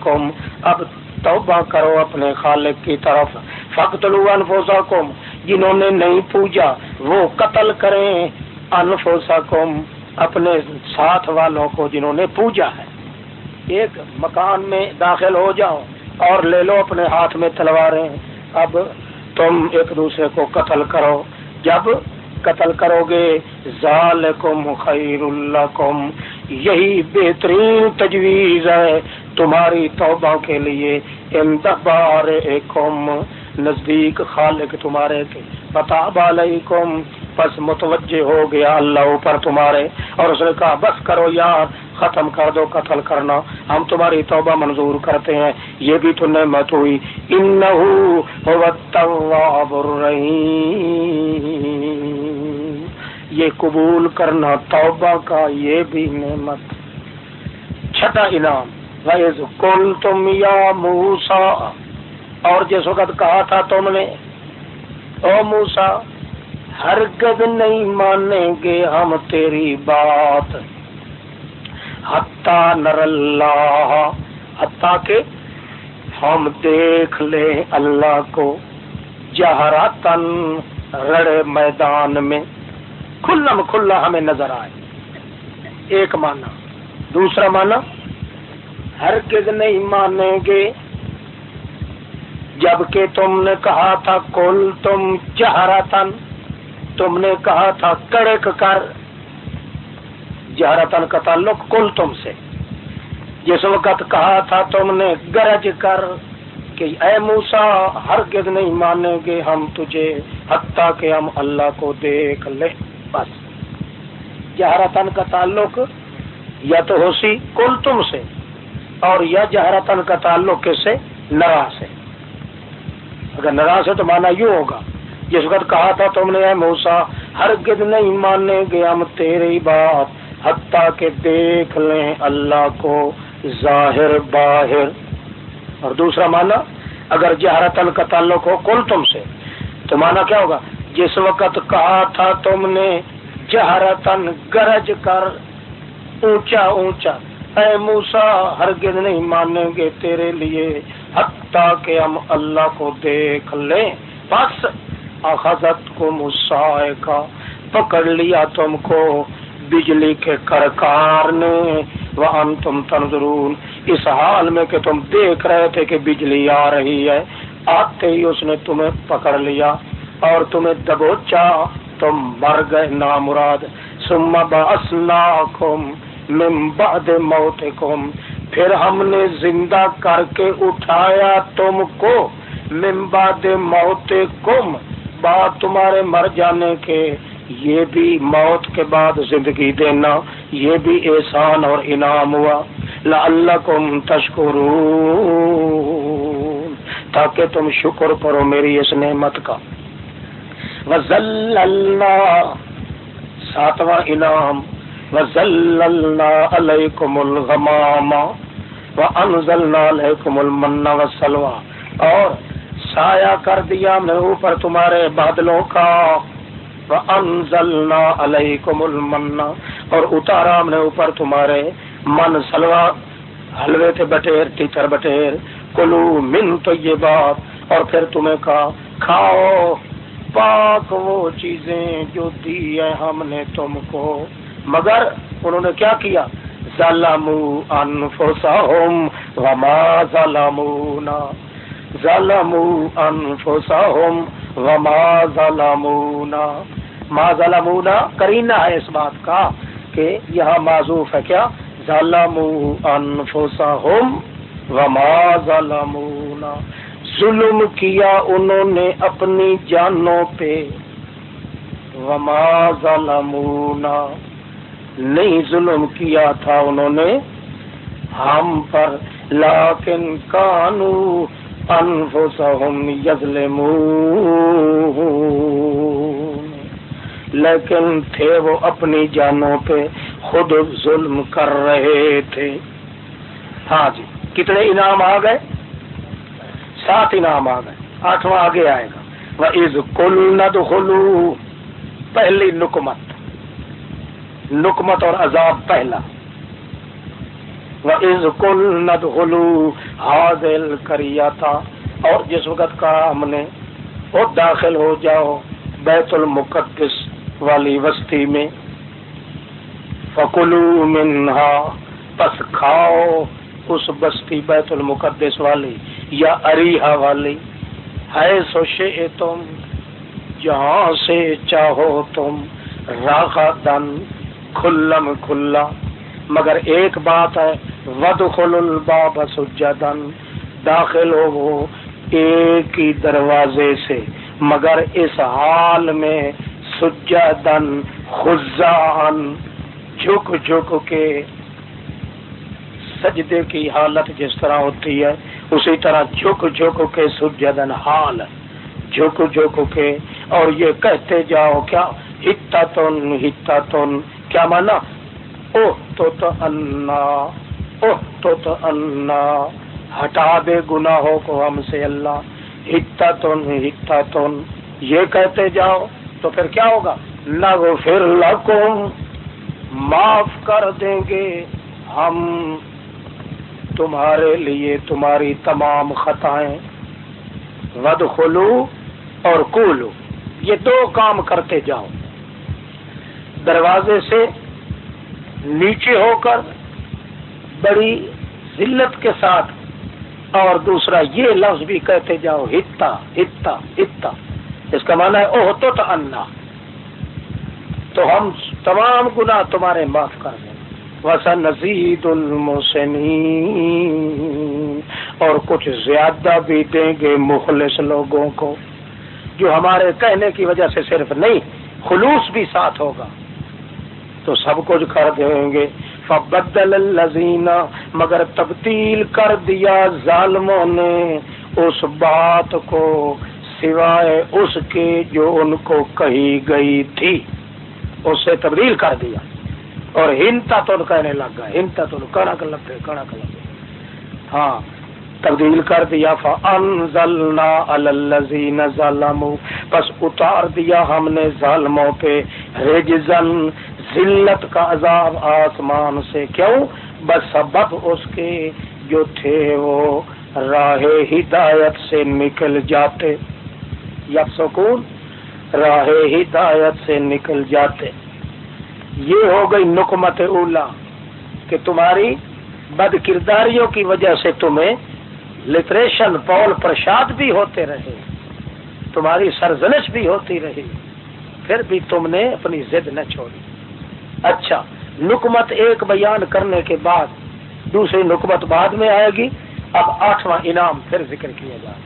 [SPEAKER 1] اب توبہ کرو اپنے خالق کی طرف۔ فخت انفسکم، جنہوں نے نہیں پوجا، وہ قتل کریں انفسکم۔ اپنے ساتھ والوں کو جنہوں نے پوجا ہے، ایک مکان میں داخل ہو جاؤ اور لے لو اپنے ہاتھ میں تلواریں۔ اب تم ایک دوسرے کو قتل کرو۔ جب قتل کرو گے، ذالکم خیر اللہ یہی بہترین تجویز ہے تمہاری توبہ کے لیے۔ انتبار نزدیک خالق تمہارے کے۔ پتا علیکم۔ بس متوجہ ہو گیا اللہ اوپر تمہارے اور اس نے کہا، بس کرو یار، ختم کر دو، قتل کرنا۔ ہم تمہاری توبہ منظور کرتے ہیں۔ یہ بھی تو نعمت ہوئی۔ یہ قبول کرنا، توبہ کا یہ بھی نعمت۔ چھٹا انعام۔ ویز کل تم یا موسا اور جس وقت کہا تھا تم نے، او موسا ہرگز نہیں مانیں گے ہم تیری بات حتا نر اللہ حتیٰ کہ ہم دیکھ لیں اللہ کو جہرا تن رڑے میدان میں کھلم کھلا ہمیں نظر آئے ایک مانا دوسرا مانا ہر کس نہیں مانیں گے جبکہ تم نے کہا تھا کل تم چہرا تن تم نے کہا تھا کڑک کر جہرتن کا تعلق کل تم سے۔ جس وقت کہا تھا تم نے گرج کر کہ اے موسا ہر گد نہیں مانیں گے ہم تجھے، حتیٰ کہ ہم اللہ کو دیکھ لے بس۔ جہرتن کا تعلق یا تو ہو سی کل تم سے، اور یا جہرتن کا تعلق کس سے؟ نرا سے۔ اگر نرا سے تو مانا یوں ہوگا۔ جس وقت کہا تھا تم نے اے موسا ہر گد نہیں مانیں گے ہم تیری بات، حتیٰ کہ دیکھ لیں اللہ کو ظاہر باہر۔ اور دوسرا مانا اگر جہرتن کا تعلق ہو کل تم سے، تو مانا کیا ہوگا؟ جس وقت کہا تھا تم نے جہرتن گرج کر، اونچا اونچا، اے موسا ہرگز نہیں مانیں گے تیرے لیے، حتیٰ کہ ہم اللہ کو دیکھ لیں۔ بس اخذت کو مسائے کا پکڑ لیا تم کو بجلی کے کرکار نے وہ تم تنظرون۔ اس حال میں کہ تم دیکھ رہے تھے کہ بجلی آ رہی ہے، آتے ہی اس نے تمہیں پکڑ لیا اور تمہیں دبوچا، تم مر گئے نامراد۔ سما بسنا کم بعد موت کم پھر ہم نے زندہ کر کے اٹھایا تم کو ممباد موت کم بات تمہارے مر جانے کے یہ بھی موت کے بعد زندگی دینا، یہ بھی احسان اور انعام ہوا۔ لعلکم تشکرون، تاکہ تم شکر کرو میری اس نعمت کا۔ وزللنا ساتواں انعام وزللنا علیکم الغمام وانزلنا علیکم المن والسلوى۔ اور سایہ کر دیا ہم نے اوپر تمہارے بادلوں کا۔ وَأَنزَلْنَا عَلَيْكُمُ الْمَنَّ۔ اور اتارا ہم نے اوپر تمہارے من، سلوا، حلوے تھے بٹیر تیتر بٹیر۔ کلو من تو یہ بات اور پھر تمہیں کہا، کھاؤ۔ پاک وہ چیزیں جو دی ہے ہم نے تم کو۔ مگر انہوں نے کیا کیا؟ ظلموا انفسهم وما ظلمونا۔ ظلموا انفسهم وما ظلمونا. ما ظلمونا کرینا ہے اس بات کا کہ یہاں معذوف ہے کیا؟ ظلموا انفسهم وما ظلمونا. ظلم کیا انہوں نے اپنی جانوں پہ؟ وما ظلمونا. نہیں ظلم کیا تھا انہوں نے؟ ہم پر، لیکن کانو انفسهم یظلمون لیکن تھے وہ اپنی جانوں پہ خود ظلم کر رہے تھے۔ ہاں جی کتنے انعام آ گئے؟ سات انعام آ گئے۔ آٹھواں آگے آئے گا۔ وہ از کل ند پہلی نکمت نکمت اور عذاب پہلا۔ وہ از کل ند حاضل کریا تھا اور جس وقت کہا ہم نے وہ داخل ہو جاؤ بیت المقدس والی وسطی میں فکلو منہا پس کھاؤ اس بستی بیت المقدس والی یا اریحا والی۔ ہے سوشے تم، جہاں سے چاہو تم راغا دن کھلم کھلا۔ مگر ایک بات ہے ود خل الباب سجدن داخل ہو وہ ایک ہی دروازے سے، مگر اس حال میں سجدن خزان جھک جھک کے سجدے کی حالت جس طرح ہوتی ہے، اسی طرح جھک جھک کے سجدن حال، جھک جھک کے، اور یہ کہتے جاؤ، کیا؟ ہتا تن ہتا تن کیا مانا؟ او تو تو انا تو تو ہٹا دے گناہوں کو ہم سے اللہ ہتا تن ہتا تن یہ کہتے جاؤ، تو پھر کیا ہوگا؟ نغفر لکم، معاف کر دیں گے ہم۔ تمہارے لیے تمہاری تمام خطائیں۔ ود خلو اور کولو۔ یہ دو کام کرتے جاؤ۔ دروازے سے نیچے ہو کر بڑی ذلت کے ساتھ اور دوسرا یہ لفظ بھی کہتے جاؤ، ہتا ہتا ہتا۔ اس کا معنی ہے، اوہ تو انا۔ تو ہم تمام گناہ تمہارے معاف کر دیں۔ وسن نزید اور کچھ زیادہ بھی دیں گے مخلص لوگوں کو، جو ہمارے کہنے کی وجہ سے صرف نہیں، خلوص بھی ساتھ ہوگا۔ تو سب کچھ کر دیں گے۔ فبدل الذین، مگر تبدیل کر دیا ظالموں نے اس بات کو سوائے اس کے جو ان کو کہی گئی تھی۔ اسے تبدیل کر دیا۔ اور ہنتا تو کہنے لگ گیا ہنتا تو کڑک لگے کڑک لگے ہاں تبدیل کر دیا فانزلنا علی الذین ظلموا بس اتار دیا ہم نے ظالموں پہ۔ رجزن ذلت کا عذاب آسمان سے۔ کیوں؟ بس سبب اس کے جو تھے وہ راہ ہدایت سے نکل جاتے۔ یا سکون، راہ ہدایت سے نکل جاتے۔ یہ ہو گئی نکمت اولا کہ تمہاری بد کرداریوں کی وجہ سے تمہیں لٹریشن پول پرشاد بھی ہوتے رہے، تمہاری سرزنش بھی ہوتی رہی، پھر بھی تم نے اپنی ضد نہ چھوڑی۔ اچھا نکمت ایک بیان کرنے کے بعد دوسری نکمت بعد میں آئے گی، اب آٹھواں انعام پھر ذکر کیا جائے۔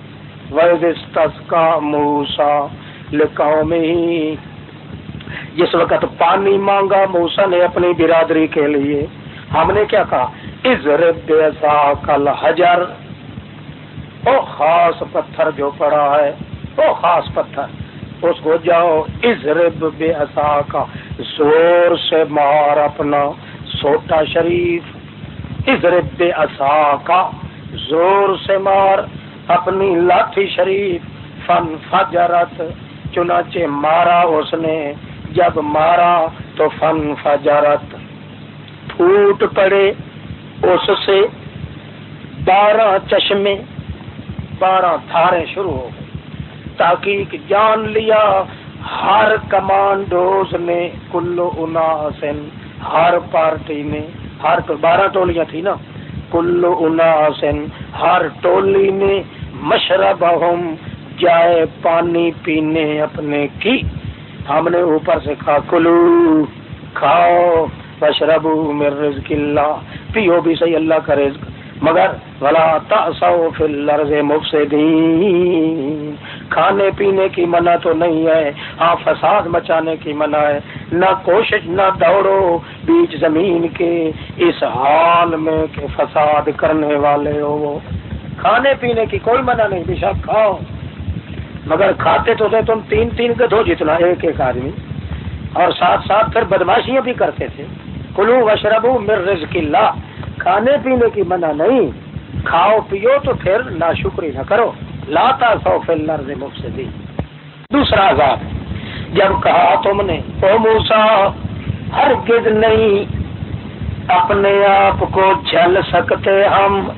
[SPEAKER 1] کا موسا لکھاؤ میں ہی جس وقت پانی مانگا موسا نے اپنی برادری کے لیے، ہم نے کیا کہا؟ کل حجر او خاص پتھر جو پڑا ہے او خاص پتھر۔ اس کو جاؤ از رب بے کا۔ زور سے مار اپنا سوٹا شریف۔ از رب بے کا۔ زور سے مار اپنی لاٹھی شریف۔ فن فجرت، چنانچہ مارا اس نے۔ جب مارا تو فن فجرت۔ پھوٹ پڑے اس سے۔ بارہ چشمے۔ بارہ دھارے شروع ہو گئے۔ تاکہ جان لیا، ہر کمانڈوز نے کلو اناسن، ہر پارٹی نے، ہر بارہ ٹولیاں تھی نا۔ کلو اناسن، ہر ٹولی نے مشرب جائے پانی پینے اپنے کی۔ ہم نے اوپر سے کہا، کلو، کھاؤ بشرب میر رزق اللہ۔ پیو بھی صحیح اللہ کا رزق۔ مگر بلا تاسو فی الارض مفسدین کھانے پینے کی منع تو نہیں ہے ہاں فساد مچانے کی منع ہے۔ نہ کوشش، نہ دوڑو بیچ زمین کے۔ اس حال میں کہ فساد کرنے والے ہو۔ وہ کھانے پینے کی کوئی منع نہیں، بے کھاؤ۔ مگر کھاتے تو تھے تم تین تین کے، دو جتنا ایک ایک آدمی۔ اور ساتھ ساتھ پھر بدماشیاں بھی کرتے تھے۔ کلو وشربو مر رزق اللہ۔ کھانے پینے کی منع نہیں۔ کھاؤ پیو تو پھر نا شکری نہ کرو۔ لاتا سو فل مفت سے دی دوسرا عذاب۔ جب کہا تم نے، او موسا ہر گد نہیں۔ اپنے آپ کو جل سکتے ہم۔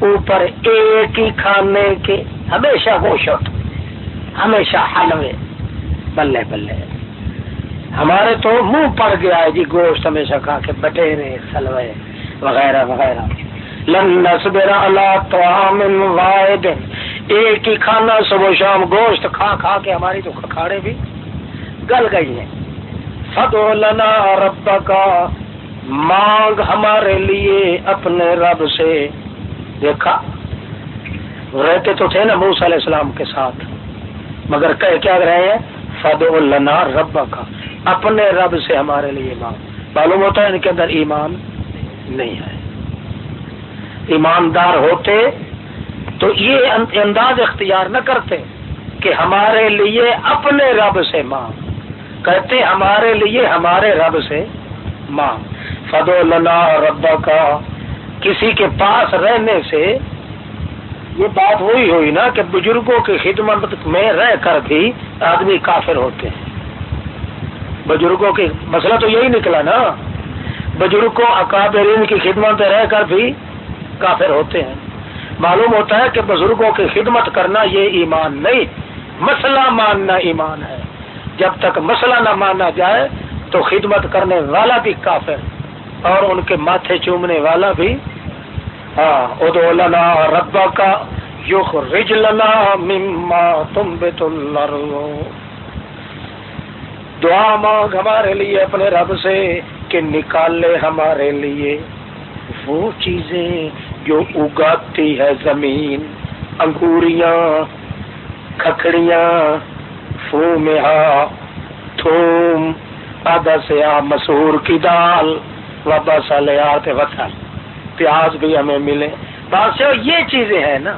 [SPEAKER 1] اوپر ایک ہی کھانے کے ہمیشہ گوشت ہمیشہ حلوے۔ بلے بلے۔ ہمارے تو منہ پڑ گیا ہے جی گوشت ہمیشہ کھا کے بٹیرے سلوے وغیرہ وغیرہ۔ لن واحد۔ ایک ہی کھانا صبح شام گوشت کھا کھا کے ہماری تو کھاڑے بھی گل گئی ہیں۔ فدو لنا رب کا مانگ ہمارے لیے اپنے رب سے۔ دیکھا، رہتے تو تھے نا موس علیہ السلام کے ساتھ۔ مگر کہہ کیا رہے ہیں؟ فد النا رب کا اپنے رب سے ہمارے لیے مانگ۔ معلوم ہوتا ہے ان کے اندر ایمان نہیں ہے۔ ایماندار ہوتے تو یہ انداز اختیار نہ کرتے کہ ہمارے لیے اپنے رب سے مانگ۔ کہتے ہمارے لیے ہمارے رب سے مانگ۔ فدو لنا ربا کا کسی کے پاس رہنے سے یہ بات وہی ہوئی نا کہ بزرگوں کی خدمت میں رہ کر بھی آدمی کافر ہوتے ہیں۔ بزرگوں کی مسئلہ تو یہی نکلا نا۔ بزرگوں، اکابرین کی خدمت رہ کر بھی کافر ہوتے ہیں۔ معلوم ہوتا ہے کہ بزرگوں کی خدمت کرنا یہ ایمان نہیں، مسئلہ ماننا ایمان ہے۔ جب تک مسئلہ نہ مانا جائے تو خدمت کرنے والا بھی کافر، اور ان کے ماتھے چومنے والا بھی۔ ہاں ادو لنا ربا کا یوخ رج لنا مما تم بے دعا مانگ ہمارے لیے اپنے رب سے۔ کہ نکال لے ہمارے لیے۔ وہ چیزیں جو اگاتی ہے زمین، انگوریاں، کھکڑیاں، فومہا، تھوم، آدھا سے آ مسور کی دال، وابا لے آتے وطن۔ پیاز بھی ہمیں ملے۔ بادشاہ، یہ چیزیں ہیں نا۔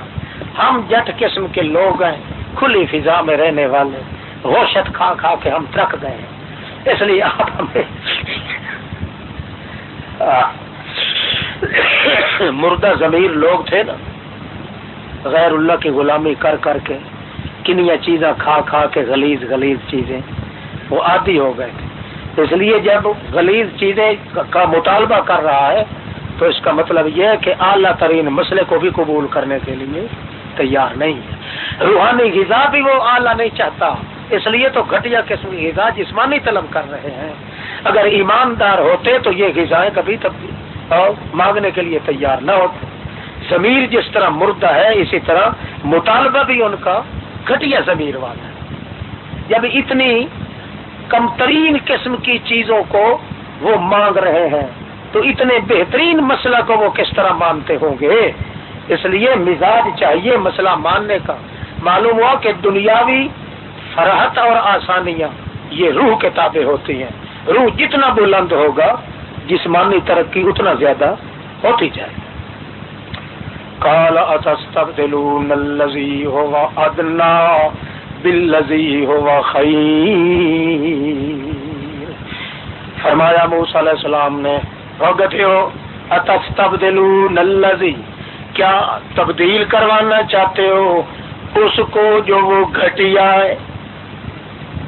[SPEAKER 1] ہم جٹ قسم کے لوگ ہیں، کھلی فضا میں رہنے والے۔ روشت کھا کھا کے ہم تھک گئے ہیں۔ اس لیے آپ ہمیں مردہ ضمیر لوگ تھے نا، غیر اللہ کی غلامی کر کر کے کنیا چیزیں کھا کھا کے غلیظ غلیظ چیزیں، وہ عادی ہو گئے۔ تھے اس لیے جب غلیظ چیزیں کا مطالبہ کر رہا ہے، تو اس کا مطلب یہ ہے کہ اعلیٰ ترین مسئلے کو بھی قبول کرنے کے لیے تیار نہیں ہے۔ روحانی غذا بھی وہ اعلیٰ نہیں چاہتا، اس لیے تو گھٹیا قسم کی غذا جسمانی طلب کر رہے ہیں۔ اگر ایماندار ہوتے تو یہ غذائیں کبھی تب مانگنے کے لیے تیار نہ ہوتے۔ ضمیر جس طرح مردہ ہے، اسی طرح مطالبہ بھی ان کا گھٹیا ضمیر والا ہے۔ جب اتنی کم ترین قسم کی چیزوں کو وہ مانگ رہے ہیں، تو اتنے بہترین مسئلہ کو وہ کس طرح مانتے ہوں گے؟ اس لیے مزاج چاہیے مسئلہ ماننے کا۔ معلوم ہوا کہ دنیاوی فرحت اور آسانیاں یہ روح کے تابع ہوتی ہیں۔ روح جتنا بلند ہوگا، جسمانی ترقی اتنا زیادہ ہوتی جائے کالا الذي هو ادنا بالذي هو خير فرمایا موسی علیہ السلام نے ہو اتستبدلون الذي کیا تبدیل کروانا چاہتے ہو؟ اس کو جو وہ گھٹیا ہے۔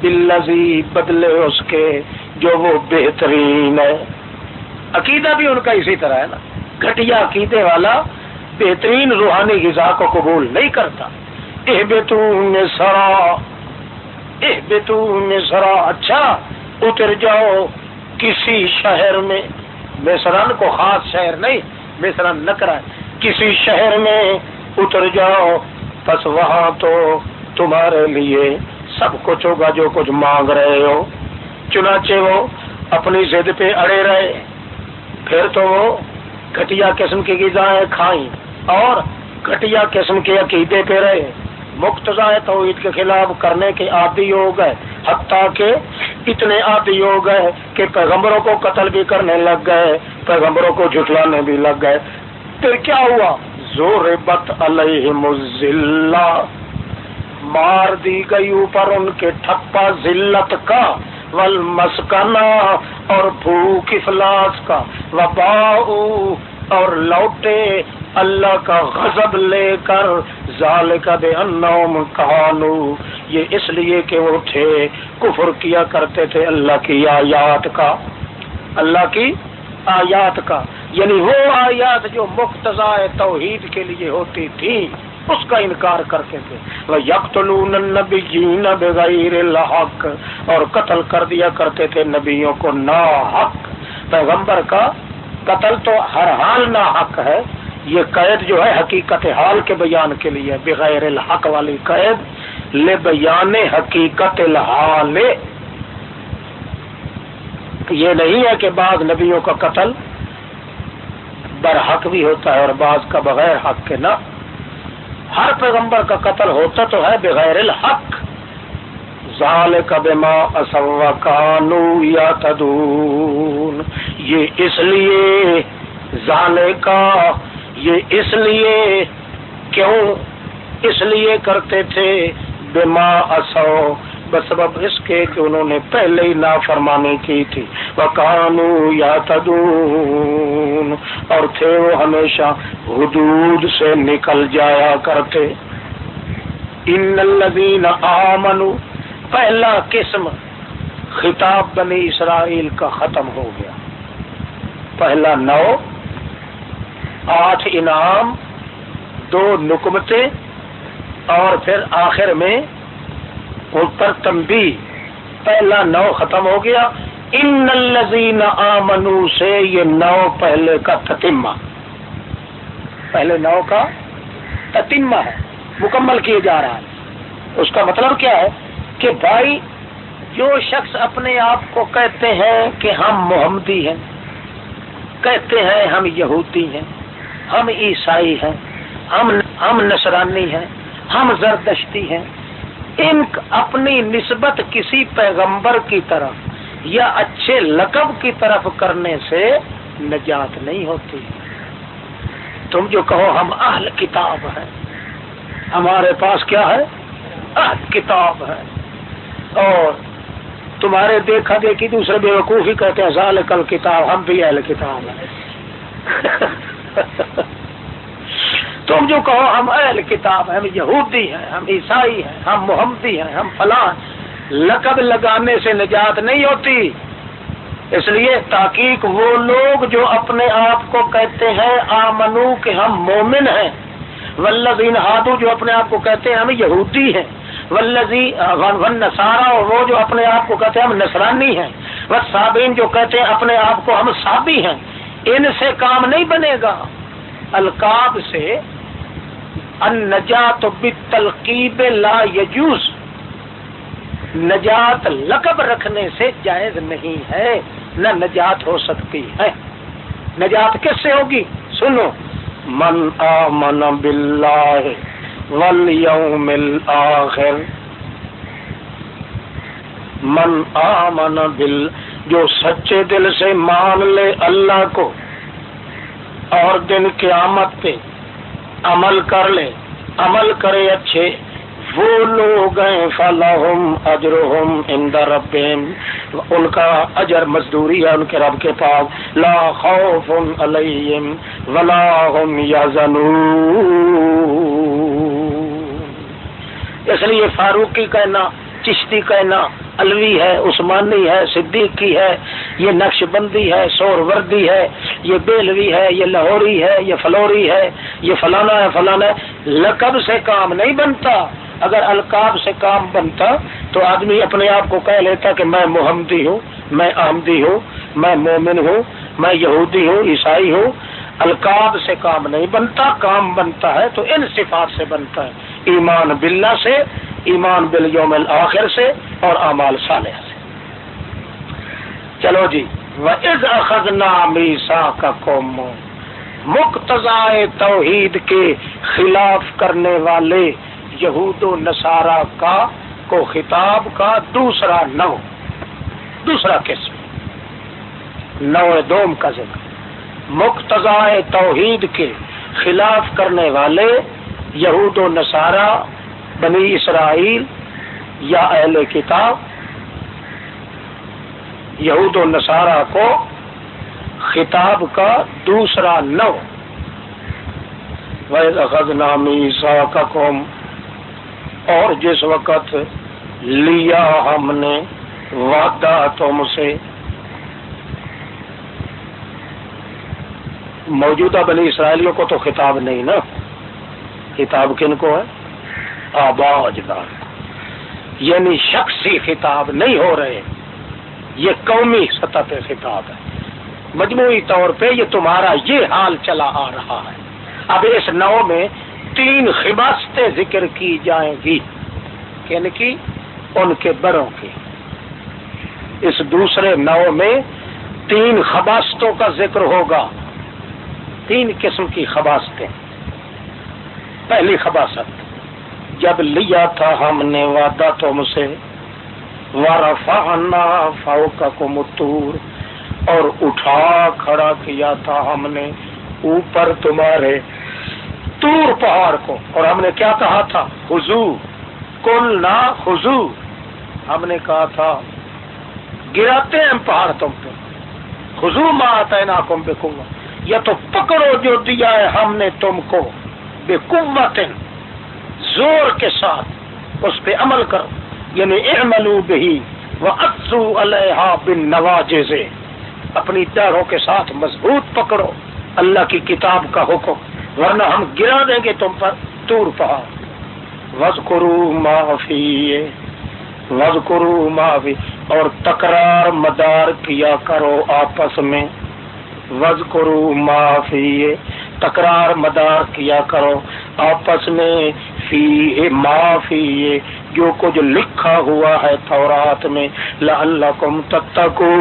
[SPEAKER 1] بلزی بدلے اس کے۔ جو وہ بہترین ہے۔ عقیدہ بھی ان کا اسی طرح ہے نا۔ گھٹیا عقیدے والا بہترین روحانی غذا کو قبول نہیں کرتا۔ اہ بے سرا۔ اہ بے سرا۔ اچھا اتر جاؤ کسی شہر میں۔ میسران کو خاص شہر نہیں میسران نکرا کسی شہر میں اتر جاؤ، بس وہاں تو تمہارے لیے سب کچھ ہوگا جو کچھ مانگ رہے ہو۔ چنانچہ وہ اپنی ضد پہ اڑے رہے۔ پھر تو وہ گٹیا قسم کی غذائیں کھائیں اور گٹیا قسم کے عقیدے پہ رہے۔ مقتضا توحید کے خلاف کرنے کے عادی ہو گئے، حتیٰ کہ اتنے عادی ہو گئے کہ پیغمبروں کو قتل بھی کرنے لگ گئے، پیغمبروں کو جھٹلانے بھی لگ گئے۔ پھر کیا ہوا؟ زور بت علیہ مار دی گئی اوپر ان کے ٹھپا ذلت کا۔ ول مسکنا اور بھوک افلاس کا وبا اور لوٹے اللہ کا غضب لے کر ظال کا بے انوم کہانو یہ اس لیے کہ وہ تھے، کفر کیا کرتے تھے اللہ کی آیات کا۔ اللہ کی آیات کا۔ یعنی وہ آیات جو مقتضا توحید کے لیے ہوتی تھی اس کا انکار کرتے تھے۔ وہ یکتلون النبیین بغیر الحق، اور قتل کر دیا کرتے تھے نبیوں کو نا حق پیغمبر کا قتل تو ہر حال نا حق ہے۔ یہ قید جو ہے حقیقت حال کے بیان کے لیے، بغیر الحق والی قید، لے بیان حقیقت الحال۔ یہ نہیں ہے کہ بعض نبیوں کا قتل برحق بھی ہوتا ہے اور بعض کا بغیر حق کے نہ۔ ہر پیغمبر کا قتل ہوتا تو ہے بغیر الحق۔ ظال بما اسوا کانو یا تدون یہ اس لیے ظال کا یہ اس لیے کیوں اس لیے کرتے تھے؟ بما اسو بسبب اس کے کہ انہوں نے پہلے ہی نافرمانی کی تھی۔ وہ کانو یا تدون اور تھے وہ ہمیشہ حدود سے نکل جایا کرتے۔ ان الذین آمنو پہلا قسم خطاب بنی اسرائیل کا ختم ہو گیا۔ پہلا نو، آٹھ انعام، دو نکمتے اور پھر آخر میں پر تمبی پہلا نو ختم ہو گیا۔ ان الذین آمنو سے یہ نو پہلے کا تتمہ۔ پہلے نو کا تتمہ ہے، مکمل کیے جا رہا ہے۔ اس کا مطلب کیا ہے؟ کہ بھائی، جو شخص اپنے آپ کو کہتے ہیں کہ ہم محمدی ہیں، کہتے ہیں ہم یہودی ہیں، ہم عیسائی ہیں، ہم ہم نصرانی ہیں، ہم زردشتی ہیں ان اپنی نسبت کسی پیغمبر کی طرف یا اچھے لقب کی طرف کرنے سے نجات نہیں ہوتی۔ تم جو کہو ہم اہل کتاب ہیں، ہمارے پاس کیا ہے؟ اہل کتاب ہے۔ اور تمہارے دیکھا دیکھی دوسرے بے وقوف ہی کہتے ہیں سال کل کتاب ہم بھی اہل کتاب ہیں۔ تم جو کہو، ہم اہل کتاب ہم یہودی ہیں، ہم عیسائی ہیں، ہم محمدی ہیں، ہم فلاں لقب لگانے سے نجات نہیں ہوتی۔ اس لیے تحقیق وہ لوگ جو اپنے آپ کو کہتے ہیں، آمنو کہ ہم مومن ہیں۔ ولزین ہادو جو اپنے آپ کو کہتے ہیں، ہم یہودی ہیں۔ ولزی ون نسارا اور وہ جو اپنے آپ کو کہتے ہیں، ہم نسرانی ہیں۔ وہ صابین جو کہتے ہیں، اپنے آپ کو ہم صابی ہیں۔ ان سے کام نہیں بنے گا۔ القاب سے النجات بالتلقیب لا یجوز نجات لقب رکھنے سے جائز نہیں ہے، نہ نجات ہو سکتی ہے۔ نجات کس سے ہوگی؟ سنو۔ من آمن باللہ والیوم الاخر من آمن بال، جو سچے دل سے مان لے اللہ کو، اور دن قیامت پہ عمل کر لے۔ عمل کرے اچھے۔ وہ لوگ ہیں فلاحم اجرحم اندر ربہم ان کا اجر مزدوری ہے ان کے رب کے پاس۔ لا خوف علیہم ولا هم یحزنون۔ اس لیے فاروق کی کہنا چشتی کہنا الوی ہے، عثمانی ہے، صدیقی ہے، یہ نقش بندی ہے، سور وردی ہے، یہ بیلوی ہے، یہ لاہوری ہے، یہ فلوری ہے، یہ فلانا ہے فلانا ہے۔ لقب سے کام نہیں بنتا۔ اگر القاب سے کام بنتا، تو آدمی اپنے آپ کو کہہ لیتا کہ میں محمدی ہوں، میں احمدی ہوں، میں مومن ہوں، میں یہودی ہوں، عیسائی ہوں۔ القاب سے کام نہیں بنتا، کام بنتا ہے تو ان صفات سے بنتا ہے۔ ایمان باللہ سے، ایمان بل یوم الآخر سے اور اعمال صالح سے۔ چلو جی وہ از اخذ میسا کا قوم مقتضائے توحید کے خلاف کرنے والے یہود و نصارہ کا کو خطاب کا دوسرا نو، دوسرا قسم، نو دوم کا ذکر۔ مقتضائے توحید کے خلاف کرنے والے یہود و نصارہ، بنی اسرائیل یا اہل کتاب، یہود و نصارہ کو خطاب کا دوسرا نو وحد نامی سا اور جس وقت لیا ہم نے وعدہ تم سے۔ موجودہ بنی اسرائیلیوں کو تو خطاب نہیں نا۔ خطاب کن کو ہے؟ آبا اجداد یعنی شخصی خطاب نہیں ہو رہے۔ یہ قومی سطح پہ خطاب ہے۔ مجموعی طور پہ یہ تمہارا یہ حال چلا آ رہا ہے۔ اب اس نو میں تین خباستیں ذکر کی جائیں گی۔ یعنی کہ ان کے بڑوں کی۔ اس دوسرے نو میں تین خباستوں کا ذکر ہوگا۔ تین قسم کی خباستیں پہلی خباست جب لیا تھا ہم نے وعدہ تم سے، ورفعنا فوقکم الطور اور اٹھا کھڑا کیا تھا ہم نے اوپر تمہارے تور پہاڑ کو۔ اور ہم نے کیا کہا تھا؟ خزو کل نہ خزو ہم نے کہا تھا، گراتے ہیں پہاڑ تم پہ۔ خزو آتا ہے نا کم بے یا تو پکڑو جو دیا ہے ہم نے تم کو۔ بے قوت زور کے ساتھ اس پہ عمل کرو۔ یعنی اعملو بہی وہ افسو علیہ بن نواجے اپنی پیروں کے ساتھ مضبوط پکڑو۔ اللہ کی کتاب کا حکم، ورنہ ہم گرا دیں گے تم پر تور پہاڑ۔ وز کرو معافی وز کرو معافی اور تکرار مدار کیا کرو آپس میں۔ وز کرو معافی تکرار مدار کیا کرو۔ آپس میں فی معافی جو کچھ لکھا ہوا ہے تورات میں، لعلکم تتقون،